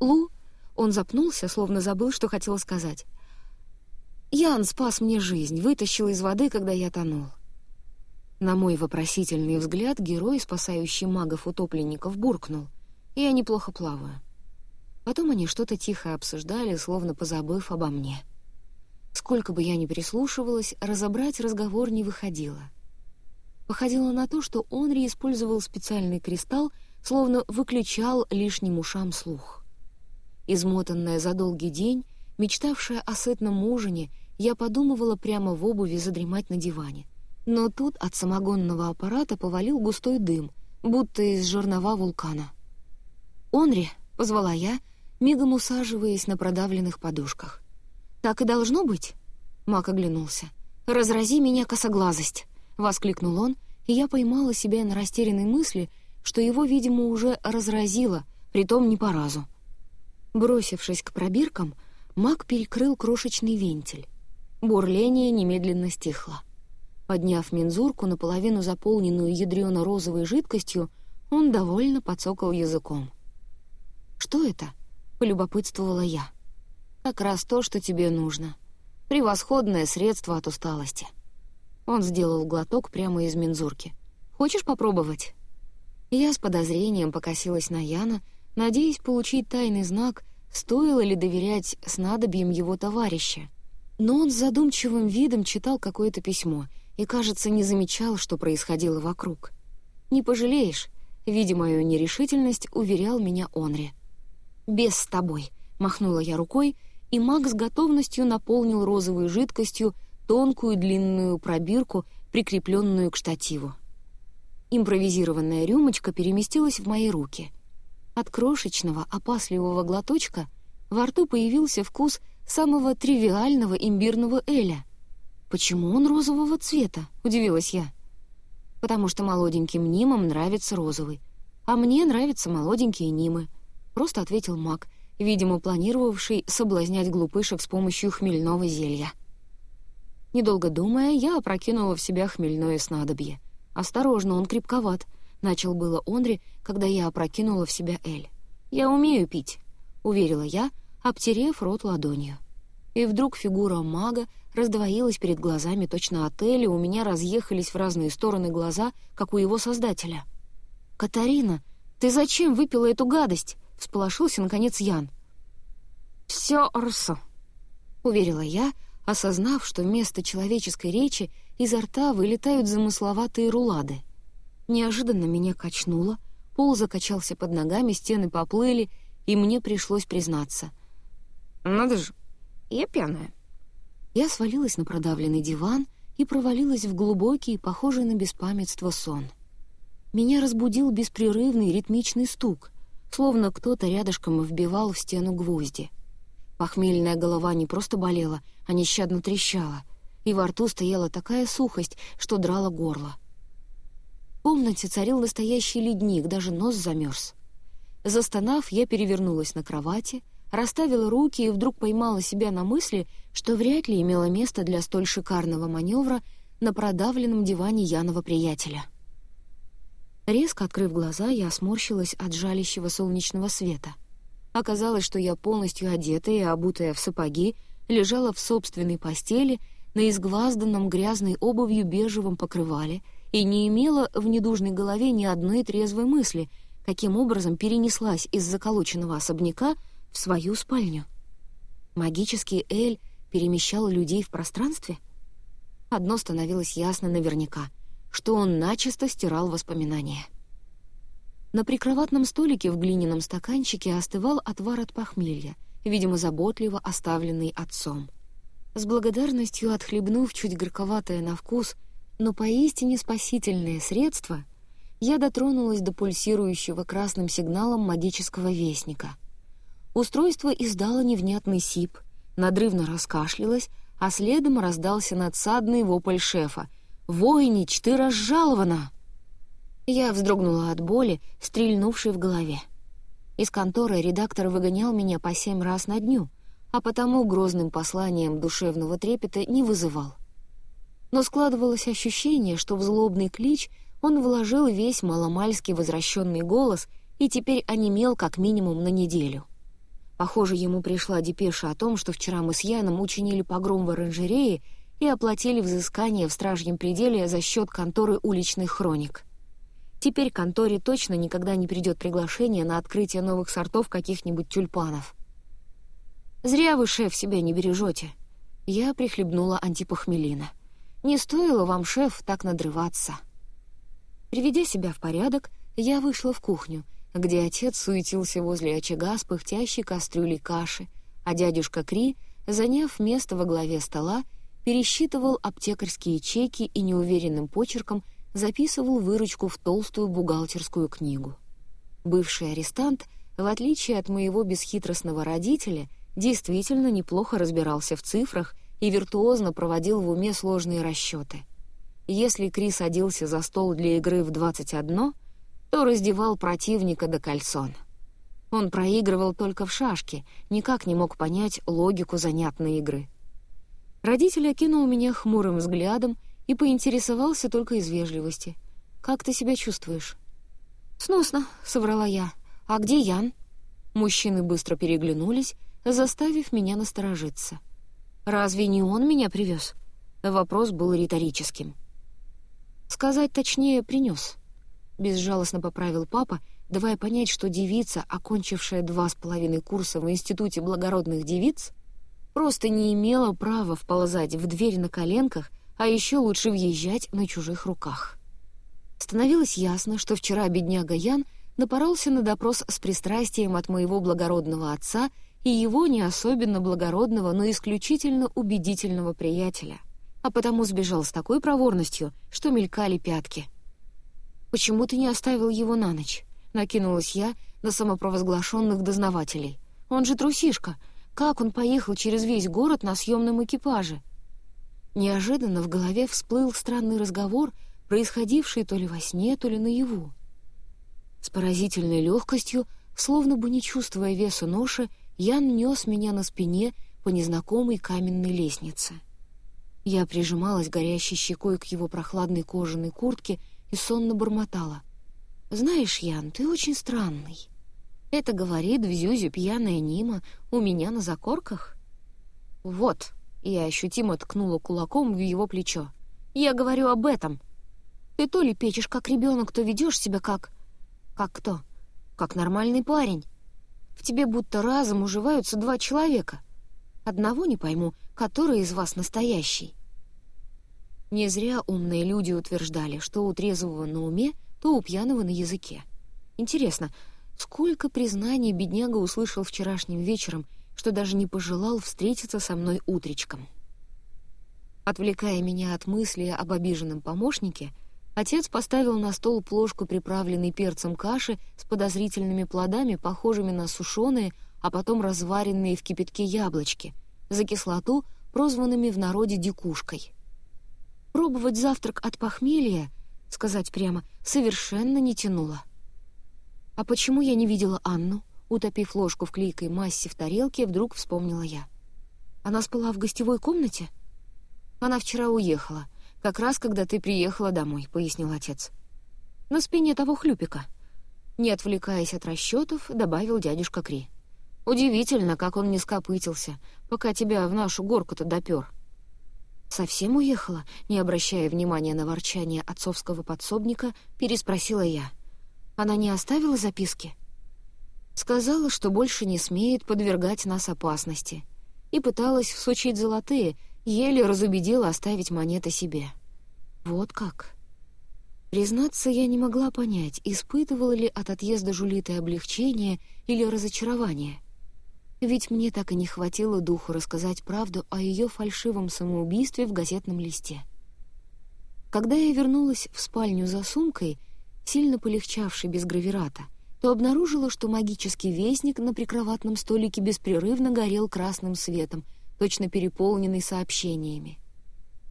«Лу?» — он запнулся, словно забыл, что хотел сказать. «Ян спас мне жизнь, вытащил из воды, когда я тонул». На мой вопросительный взгляд герой, спасающий магов-утопленников, буркнул. «Я неплохо плаваю». Потом они что-то тихо обсуждали, словно позабыв обо мне. Сколько бы я ни прислушивалась, разобрать разговор не выходило. Походило на то, что Онри использовал специальный кристалл, словно выключал лишним ушам слух. Измотанная за долгий день, мечтавшая о сытном ужине, я подумывала прямо в обуви задремать на диване. Но тут от самогонного аппарата повалил густой дым, будто из жернова вулкана. «Онри!» — позвала я, мигом усаживаясь на продавленных подушках. «Так и должно быть?» Мак оглянулся. «Разрази меня косоглазость!» — воскликнул он, и я поймала себя на растерянной мысли, что его, видимо, уже разразило, притом не по разу. Бросившись к пробиркам, Мак перекрыл крошечный вентиль. Бурление немедленно стихло. Подняв мензурку, наполовину заполненную ядрёно-розовой жидкостью, он довольно подсокал языком. «Что это?» — полюбопытствовала я. Как раз то, что тебе нужно. Превосходное средство от усталости. Он сделал глоток прямо из мензурки. Хочешь попробовать? Я с подозрением покосилась на Яна, надеясь получить тайный знак, стоило ли доверять снадобьям его товарища. Но он с задумчивым видом читал какое-то письмо и, кажется, не замечал, что происходило вокруг. «Не пожалеешь», — видя мою нерешительность, уверял меня Онри. «Без с тобой», — махнула я рукой и маг с готовностью наполнил розовой жидкостью тонкую длинную пробирку, прикрепленную к штативу. Импровизированная рюмочка переместилась в мои руки. От крошечного, опасливого глоточка во рту появился вкус самого тривиального имбирного эля. «Почему он розового цвета?» — удивилась я. «Потому что молоденьким нимам нравится розовый, а мне нравятся молоденькие нимы», — просто ответил маг, видимо, планировавший соблазнять глупышек с помощью хмельного зелья. Недолго думая, я опрокинула в себя хмельное снадобье. «Осторожно, он крепковат», — начал было Ондри, когда я опрокинула в себя Эль. «Я умею пить», — уверила я, обтерев рот ладонью. И вдруг фигура мага раздвоилась перед глазами точно от Эли, у меня разъехались в разные стороны глаза, как у его создателя. «Катарина, ты зачем выпила эту гадость?» — всполошился, наконец, Ян. «Все Орсо», — уверила я, осознав, что вместо человеческой речи изо рта вылетают замысловатые рулады. Неожиданно меня качнуло, пол закачался под ногами, стены поплыли, и мне пришлось признаться. «Надо же, я пьяная». Я свалилась на продавленный диван и провалилась в глубокий, похожий на беспамятство сон. Меня разбудил беспрерывный ритмичный стук, словно кто-то рядышком вбивал в стену гвозди. Похмельная голова не просто болела, а нещадно трещала, и во рту стояла такая сухость, что драла горло. В комнате царил настоящий ледник, даже нос замерз. Застонав, я перевернулась на кровати, расставила руки и вдруг поймала себя на мысли, что вряд ли имело место для столь шикарного маневра на продавленном диване Янова приятеля. Резко открыв глаза, я сморщилась от жалящего солнечного света — Оказалось, что я полностью одетая и обутая в сапоги, лежала в собственной постели на изгвазданном грязной обувью бежевом покрывале и не имела в недужной голове ни одной трезвой мысли, каким образом перенеслась из заколоченного особняка в свою спальню. Магический Эль перемещал людей в пространстве? Одно становилось ясно наверняка, что он начисто стирал воспоминания. На прикроватном столике в глиняном стаканчике остывал отвар от похмелья, видимо, заботливо оставленный отцом. С благодарностью отхлебнув чуть горьковатое на вкус, но поистине спасительное средство, я дотронулась до пульсирующего красным сигналом магического вестника. Устройство издало невнятный сип, надрывно раскашлялось, а следом раздался надсадный вопль шефа. «Войнич, ты разжалована!» Я вздрогнула от боли, стрельнувшей в голове. Из конторы редактор выгонял меня по семь раз на дню, а потому грозным посланием душевного трепета не вызывал. Но складывалось ощущение, что в злобный клич он вложил весь маломальски возвращенный голос и теперь онемел как минимум на неделю. Похоже, ему пришла депеша о том, что вчера мы с Яном учинили погром в оранжерее и оплатили взыскание в стражьем пределе за счет конторы уличных хроник. Теперь конторе точно никогда не придет приглашение на открытие новых сортов каких-нибудь тюльпанов. «Зря вы, шеф, себя не бережете». Я прихлебнула антипохмелина. «Не стоило вам, шеф, так надрываться». Приведя себя в порядок, я вышла в кухню, где отец суетился возле очага с пыхтящей кастрюлей каши, а дядюшка Кри, заняв место во главе стола, пересчитывал аптекарские чеки и неуверенным почерком записывал выручку в толстую бухгалтерскую книгу. Бывший арестант, в отличие от моего бесхитростного родителя, действительно неплохо разбирался в цифрах и виртуозно проводил в уме сложные расчеты. Если Крис садился за стол для игры в 21, то раздевал противника до кольцон. Он проигрывал только в шашки, никак не мог понять логику занятной игры. Родитель окинул меня хмурым взглядом и поинтересовался только из вежливости. «Как ты себя чувствуешь?» «Сносно», — соврала я. «А где Ян?» Мужчины быстро переглянулись, заставив меня насторожиться. «Разве не он меня привез?» Вопрос был риторическим. «Сказать точнее, принес», — безжалостно поправил папа, давая понять, что девица, окончившая два с половиной курса в Институте благородных девиц, просто не имела права вползать в дверь на коленках а еще лучше въезжать на чужих руках. Становилось ясно, что вчера бедняга Ян напоролся на допрос с пристрастием от моего благородного отца и его не особенно благородного, но исключительно убедительного приятеля, а потому сбежал с такой проворностью, что мелькали пятки. «Почему ты не оставил его на ночь?» — накинулась я на самопровозглашенных дознавателей. «Он же трусишка. Как он поехал через весь город на съемном экипаже?» Неожиданно в голове всплыл странный разговор, происходивший то ли во сне, то ли наяву. С поразительной легкостью, словно бы не чувствуя веса ноши, Ян нес меня на спине по незнакомой каменной лестнице. Я прижималась горящей щекой к его прохладной кожаной куртке и сонно бормотала. «Знаешь, Ян, ты очень странный. Это говорит в Зюзе пьяная Нима у меня на закорках?» «Вот», — я ощутимо ткнула кулаком в его плечо. «Я говорю об этом. Ты то ли печешь как ребенок, то ведешь себя как...» «Как кто?» «Как нормальный парень. В тебе будто разом уживаются два человека. Одного не пойму, который из вас настоящий». Не зря умные люди утверждали, что у трезвого на уме, то у пьяного на языке. Интересно, сколько признаний бедняга услышал вчерашним вечером, что даже не пожелал встретиться со мной утречком. Отвлекая меня от мысли об обиженном помощнике, отец поставил на стол плошку приправленной перцем каши с подозрительными плодами, похожими на сушеные, а потом разваренные в кипятке яблочки, за кислоту, прозванными в народе дикушкой. Пробовать завтрак от похмелья, сказать прямо, совершенно не тянуло. А почему я не видела Анну? Утопив ложку в клейкой массе в тарелке, вдруг вспомнила я. Она спала в гостевой комнате? Она вчера уехала, как раз когда ты приехала домой, пояснил отец. На спине того хлюпика. Не отвлекаясь от расчетов, добавил дядюшка Кри. Удивительно, как он не скопытился, пока тебя в нашу горку-то допер. Совсем уехала, не обращая внимания на ворчание отцовского подсобника, переспросила я. Она не оставила записки? Сказала, что больше не смеет подвергать нас опасности. И пыталась всучить золотые, еле разубедила оставить монеты себе. Вот как. Признаться, я не могла понять, испытывала ли от отъезда Жулиты облегчение или разочарование. Ведь мне так и не хватило духу рассказать правду о ее фальшивом самоубийстве в газетном листе. Когда я вернулась в спальню за сумкой, сильно полегчавшей без гравирата, то обнаружила, что магический вестник на прикроватном столике беспрерывно горел красным светом, точно переполненный сообщениями.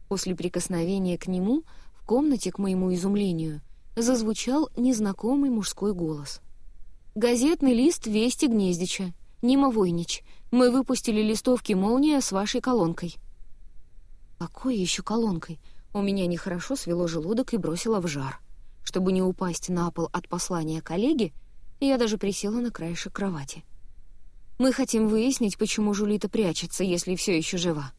После прикосновения к нему в комнате, к моему изумлению, зазвучал незнакомый мужской голос. «Газетный лист «Вести Гнездича». Нима Войнич, мы выпустили листовки «Молния» с вашей колонкой». «Какой еще колонкой?» У меня нехорошо свело желудок и бросило в жар. Чтобы не упасть на пол от послания коллеги, я даже присела на краешек кровати. Мы хотим выяснить, почему Жулита прячется, если все еще жива.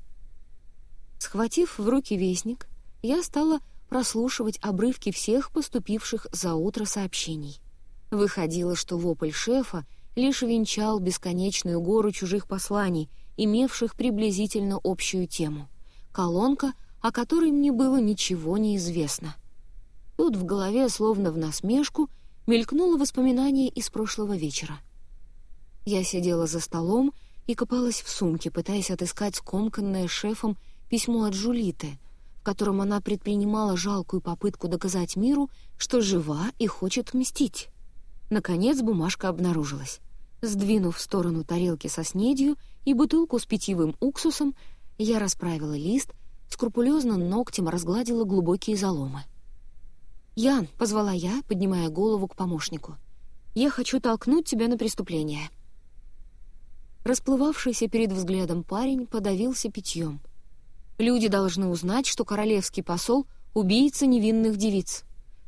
Схватив в руки вестник, я стала прослушивать обрывки всех поступивших за утро сообщений. Выходило, что вопль шефа лишь венчал бесконечную гору чужих посланий, имевших приблизительно общую тему. Колонка, о которой мне было ничего не известно. Тут в голове, словно в насмешку, мелькнуло воспоминание из прошлого вечера. Я сидела за столом и копалась в сумке, пытаясь отыскать скомканное шефом письмо от Жулиты, в котором она предпринимала жалкую попытку доказать миру, что жива и хочет мстить. Наконец бумажка обнаружилась. Сдвинув в сторону тарелки со снедью и бутылку с питьевым уксусом, я расправила лист, скрупулезно ногтем разгладила глубокие заломы. «Ян», — позвала я, поднимая голову к помощнику, — «я хочу толкнуть тебя на преступление». Расплывавшийся перед взглядом парень подавился питьем. «Люди должны узнать, что королевский посол — убийца невинных девиц.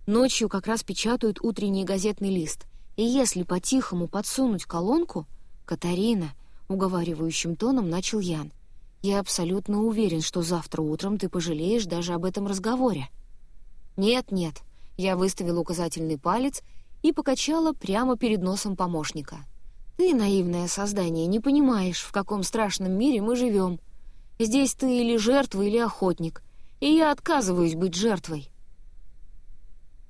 Ночью как раз печатают утренний газетный лист, и если по-тихому подсунуть колонку... «Катарина», — уговаривающим тоном начал Ян, — «я абсолютно уверен, что завтра утром ты пожалеешь даже об этом разговоре». «Нет-нет», я выставила указательный палец и покачала прямо перед носом помощника. «Ты, наивное создание, не понимаешь, в каком страшном мире мы живем. Здесь ты или жертва, или охотник, и я отказываюсь быть жертвой».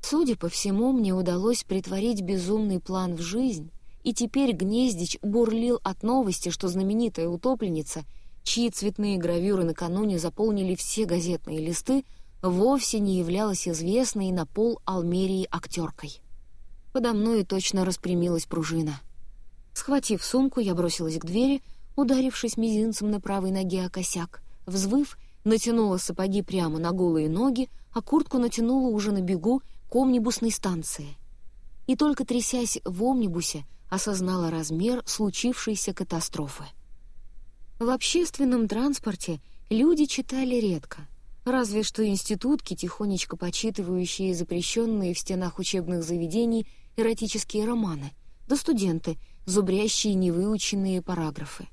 Судя по всему, мне удалось притворить безумный план в жизнь, и теперь Гнездич бурлил от новости, что знаменитая утопленница, чьи цветные гравюры накануне заполнили все газетные листы, вовсе не являлась известной на пол Алмерии актеркой. Подо мной точно распрямилась пружина. Схватив сумку, я бросилась к двери, ударившись мизинцем на правой ноге о косяк. Взвыв, натянула сапоги прямо на голые ноги, а куртку натянула уже на бегу к омнибусной станции. И только трясясь в омнибусе, осознала размер случившейся катастрофы. В общественном транспорте люди читали редко, разве что институтки, тихонечко почитывающие запрещенные в стенах учебных заведений эротические романы, да студенты, зубрящие невыученные параграфы.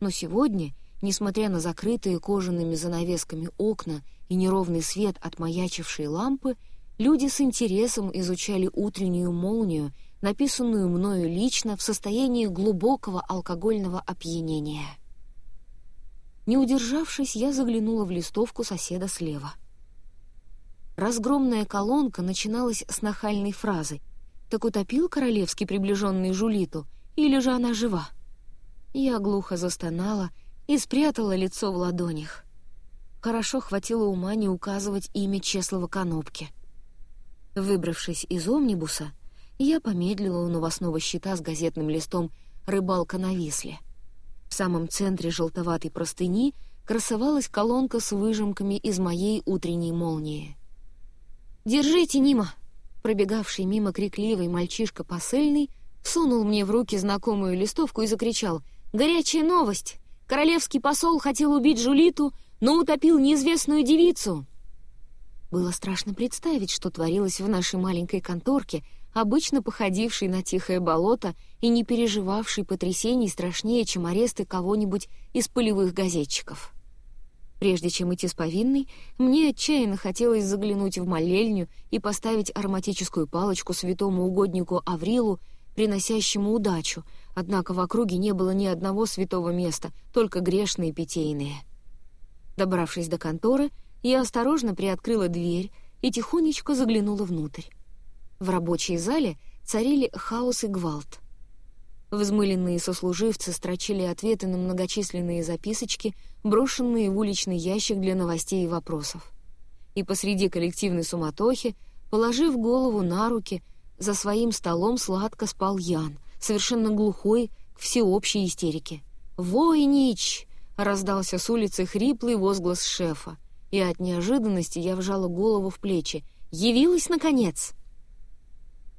Но сегодня, несмотря на закрытые кожаными занавесками окна и неровный свет от маячившей лампы, люди с интересом изучали утреннюю молнию, написанную мною лично в состоянии глубокого алкогольного опьянения. Не удержавшись, я заглянула в листовку соседа слева. Разгромная колонка начиналась с нахальной фразы «Так утопил королевский приближенный Жулиту, или же она жива?» Я глухо застонала и спрятала лицо в ладонях. Хорошо хватило ума не указывать имя Чеслова Конопки. Выбравшись из омнибуса, я помедлила у новостного щита с газетным листом «Рыбалка на Висле». В самом центре желтоватой простыни красовалась колонка с выжимками из моей утренней молнии. «Держите, Нима!» Пробегавший мимо крикливый мальчишка посыльный сунул мне в руки знакомую листовку и закричал «Горячая новость! Королевский посол хотел убить Жулиту, но утопил неизвестную девицу!» Было страшно представить, что творилось в нашей маленькой конторке, обычно походившей на тихое болото и не переживавшей потрясений страшнее, чем аресты кого-нибудь из полевых газетчиков. Прежде чем идти с повинной, мне отчаянно хотелось заглянуть в молельню и поставить ароматическую палочку святому угоднику Аврилу, приносящему удачу, однако в округе не было ни одного святого места, только грешные питейные. Добравшись до конторы, я осторожно приоткрыла дверь и тихонечко заглянула внутрь. В рабочей зале царили хаос и гвалт. Взмыленные сослуживцы строчили ответы на многочисленные записочки, брошенные в уличный ящик для новостей и вопросов. И посреди коллективной суматохи, положив голову на руки, за своим столом сладко спал Ян, совершенно глухой к всеобщей истерике. «Войнич!» — раздался с улицы хриплый возглас шефа, и от неожиданности я вжала голову в плечи. «Явилась, наконец!»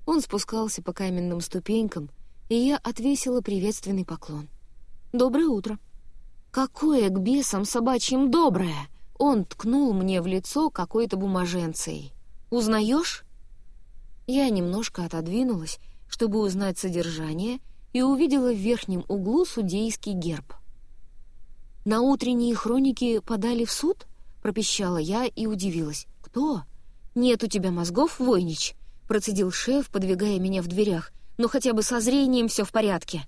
Он спускался по каменным ступенькам, и я отвесила приветственный поклон. «Доброе утро!» «Какое к бесам собачьим доброе!» Он ткнул мне в лицо какой-то бумаженцией. «Узнаешь?» Я немножко отодвинулась, чтобы узнать содержание, и увидела в верхнем углу судейский герб. «На утренние хроники подали в суд?» — пропищала я и удивилась. «Кто?» «Нет у тебя мозгов, Войнич?» — процедил шеф, подвигая меня в дверях. «Но хотя бы со зрением все в порядке».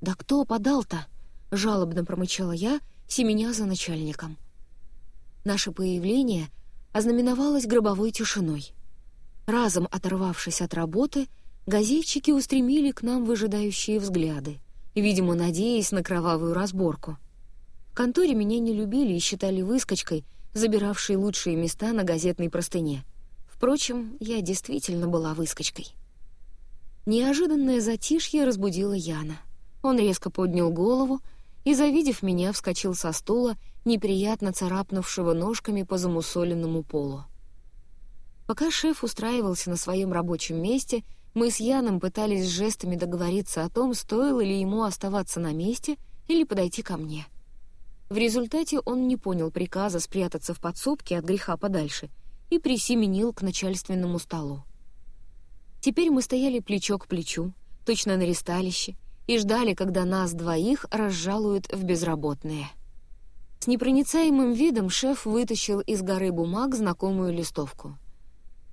«Да кто подал-то?» — жалобно промычала я, семеня за начальником. Наше появление ознаменовалось гробовой тишиной. Разом оторвавшись от работы, газетчики устремили к нам выжидающие взгляды, видимо, надеясь на кровавую разборку. В конторе меня не любили и считали выскочкой, забиравшей лучшие места на газетной простыне. Впрочем, я действительно была выскочкой. Неожиданное затишье разбудило Яна. Он резко поднял голову и, завидев меня, вскочил со стула, неприятно царапнувшего ножками по замусоленному полу. Пока шеф устраивался на своем рабочем месте, мы с Яном пытались жестами договориться о том, стоило ли ему оставаться на месте или подойти ко мне. В результате он не понял приказа спрятаться в подсобке от греха подальше и присеменил к начальственному столу. Теперь мы стояли плечо к плечу, точно на ресталище, и ждали, когда нас двоих разжалуют в безработные. С непроницаемым видом шеф вытащил из горы бумаг знакомую листовку —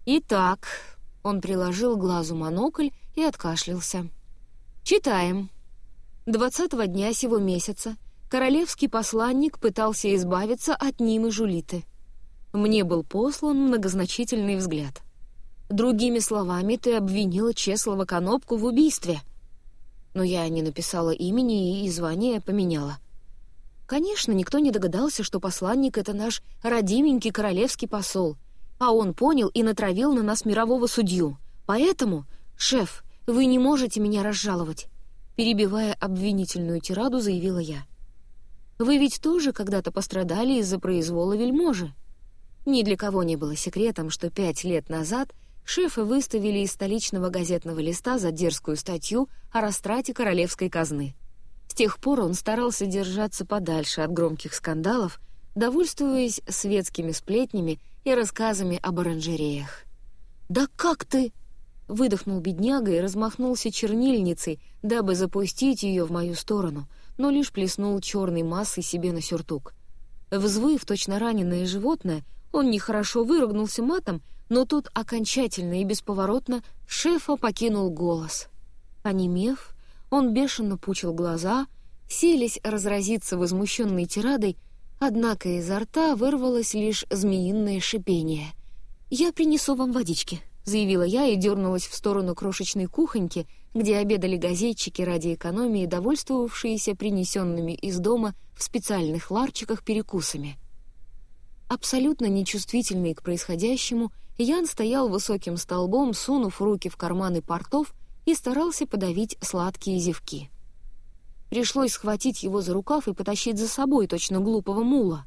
«Итак», — он приложил глазу монокль и откашлялся. «Читаем. Двадцатого дня сего месяца королевский посланник пытался избавиться от Нимы Жулиты. Мне был послан многозначительный взгляд. Другими словами, ты обвинила Чеслова Конопку в убийстве. Но я не написала имени и звание поменяла. Конечно, никто не догадался, что посланник — это наш родименький королевский посол — а он понял и натравил на нас мирового судью. Поэтому, шеф, вы не можете меня разжаловать», перебивая обвинительную тираду, заявила я. «Вы ведь тоже когда-то пострадали из-за произвола вельможи». Ни для кого не было секретом, что пять лет назад шефа выставили из столичного газетного листа за дерзкую статью о растрате королевской казны. С тех пор он старался держаться подальше от громких скандалов, довольствуясь светскими сплетнями и рассказами об оранжереях. «Да как ты...» — выдохнул бедняга и размахнулся чернильницей, дабы запустить ее в мою сторону, но лишь плеснул черной массой себе на сюртук. Взвыв точно раненое животное, он нехорошо выругнулся матом, но тут окончательно и бесповоротно шефа покинул голос. Онемев, он бешено пучил глаза, селись разразиться возмущенной тирадой, однако изо рта вырвалось лишь змеиное шипение. «Я принесу вам водички», — заявила я и дернулась в сторону крошечной кухоньки, где обедали газетчики ради экономии, довольствовавшиеся принесенными из дома в специальных ларчиках перекусами. Абсолютно нечувствительный к происходящему, Ян стоял высоким столбом, сунув руки в карманы портов и старался подавить сладкие зевки. Пришлось схватить его за рукав и потащить за собой точно глупого мула.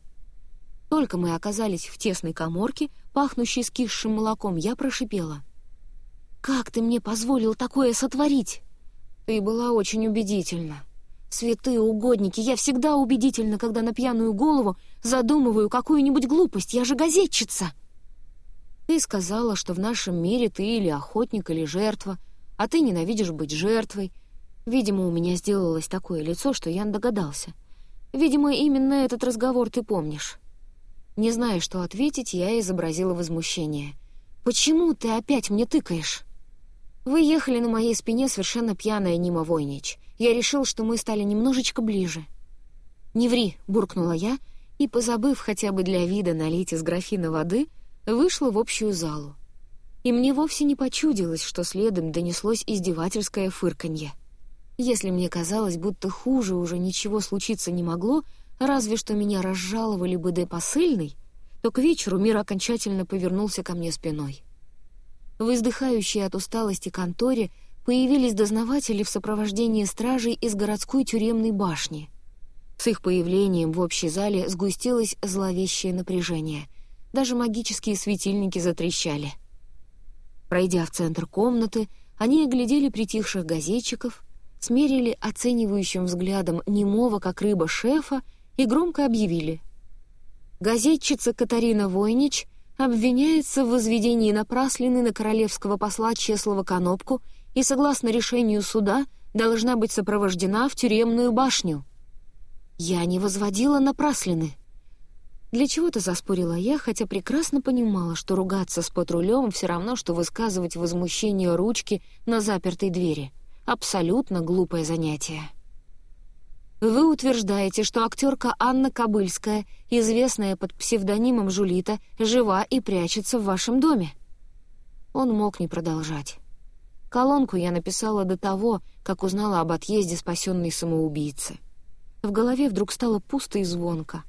Только мы оказались в тесной коморке, пахнущей скисшим молоком, я прошипела. «Как ты мне позволил такое сотворить?» «Ты была очень убедительна», Святые угодники, я всегда убедительна, когда на пьяную голову задумываю какую-нибудь глупость, я же газетчица. Ты сказала, что в нашем мире ты или охотник, или жертва, а ты ненавидишь быть жертвой. Видимо, у меня сделалось такое лицо, что Ян догадался. Видимо, именно этот разговор ты помнишь. Не зная, что ответить, я изобразила возмущение. «Почему ты опять мне тыкаешь?» Вы ехали на моей спине совершенно пьяная Нима Войнич. Я решил, что мы стали немножечко ближе. «Не ври», — буркнула я, и, позабыв хотя бы для вида налить из графина воды, вышла в общую залу. И мне вовсе не почудилось, что следом донеслось издевательское фырканье. Если мне казалось, будто хуже уже ничего случиться не могло, разве что меня разжаловали бы де посыльный, то к вечеру мир окончательно повернулся ко мне спиной. В издыхающей от усталости конторе появились дознаватели в сопровождении стражей из городской тюремной башни. С их появлением в общей зале сгустилось зловещее напряжение — даже магические светильники затрещали. Пройдя в центр комнаты, они оглядели притихших газетчиков, смерили оценивающим взглядом немого, как рыба, шефа и громко объявили. Газетчица Катарина Войнич обвиняется в возведении напраслины на королевского посла Чеслова Конопку и, согласно решению суда, должна быть сопровождена в тюремную башню. Я не возводила напраслины. Для чего-то заспорила я, хотя прекрасно понимала, что ругаться с патрулем все равно, что высказывать возмущение ручки на запертой двери. Абсолютно глупое занятие. Вы утверждаете, что актерка Анна Кобыльская, известная под псевдонимом Жулита, жива и прячется в вашем доме. Он мог не продолжать. Колонку я написала до того, как узнала об отъезде спасенной самоубийцы. В голове вдруг стало пусто и звонко.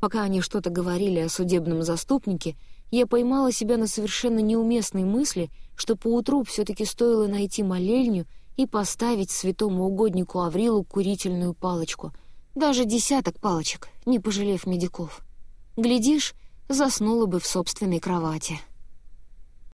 Пока они что-то говорили о судебном заступнике, я поймала себя на совершенно неуместной мысли, что поутру все-таки стоило найти молельню и поставить святому угоднику Аврилу курительную палочку. Даже десяток палочек, не пожалев медиков. Глядишь, заснула бы в собственной кровати.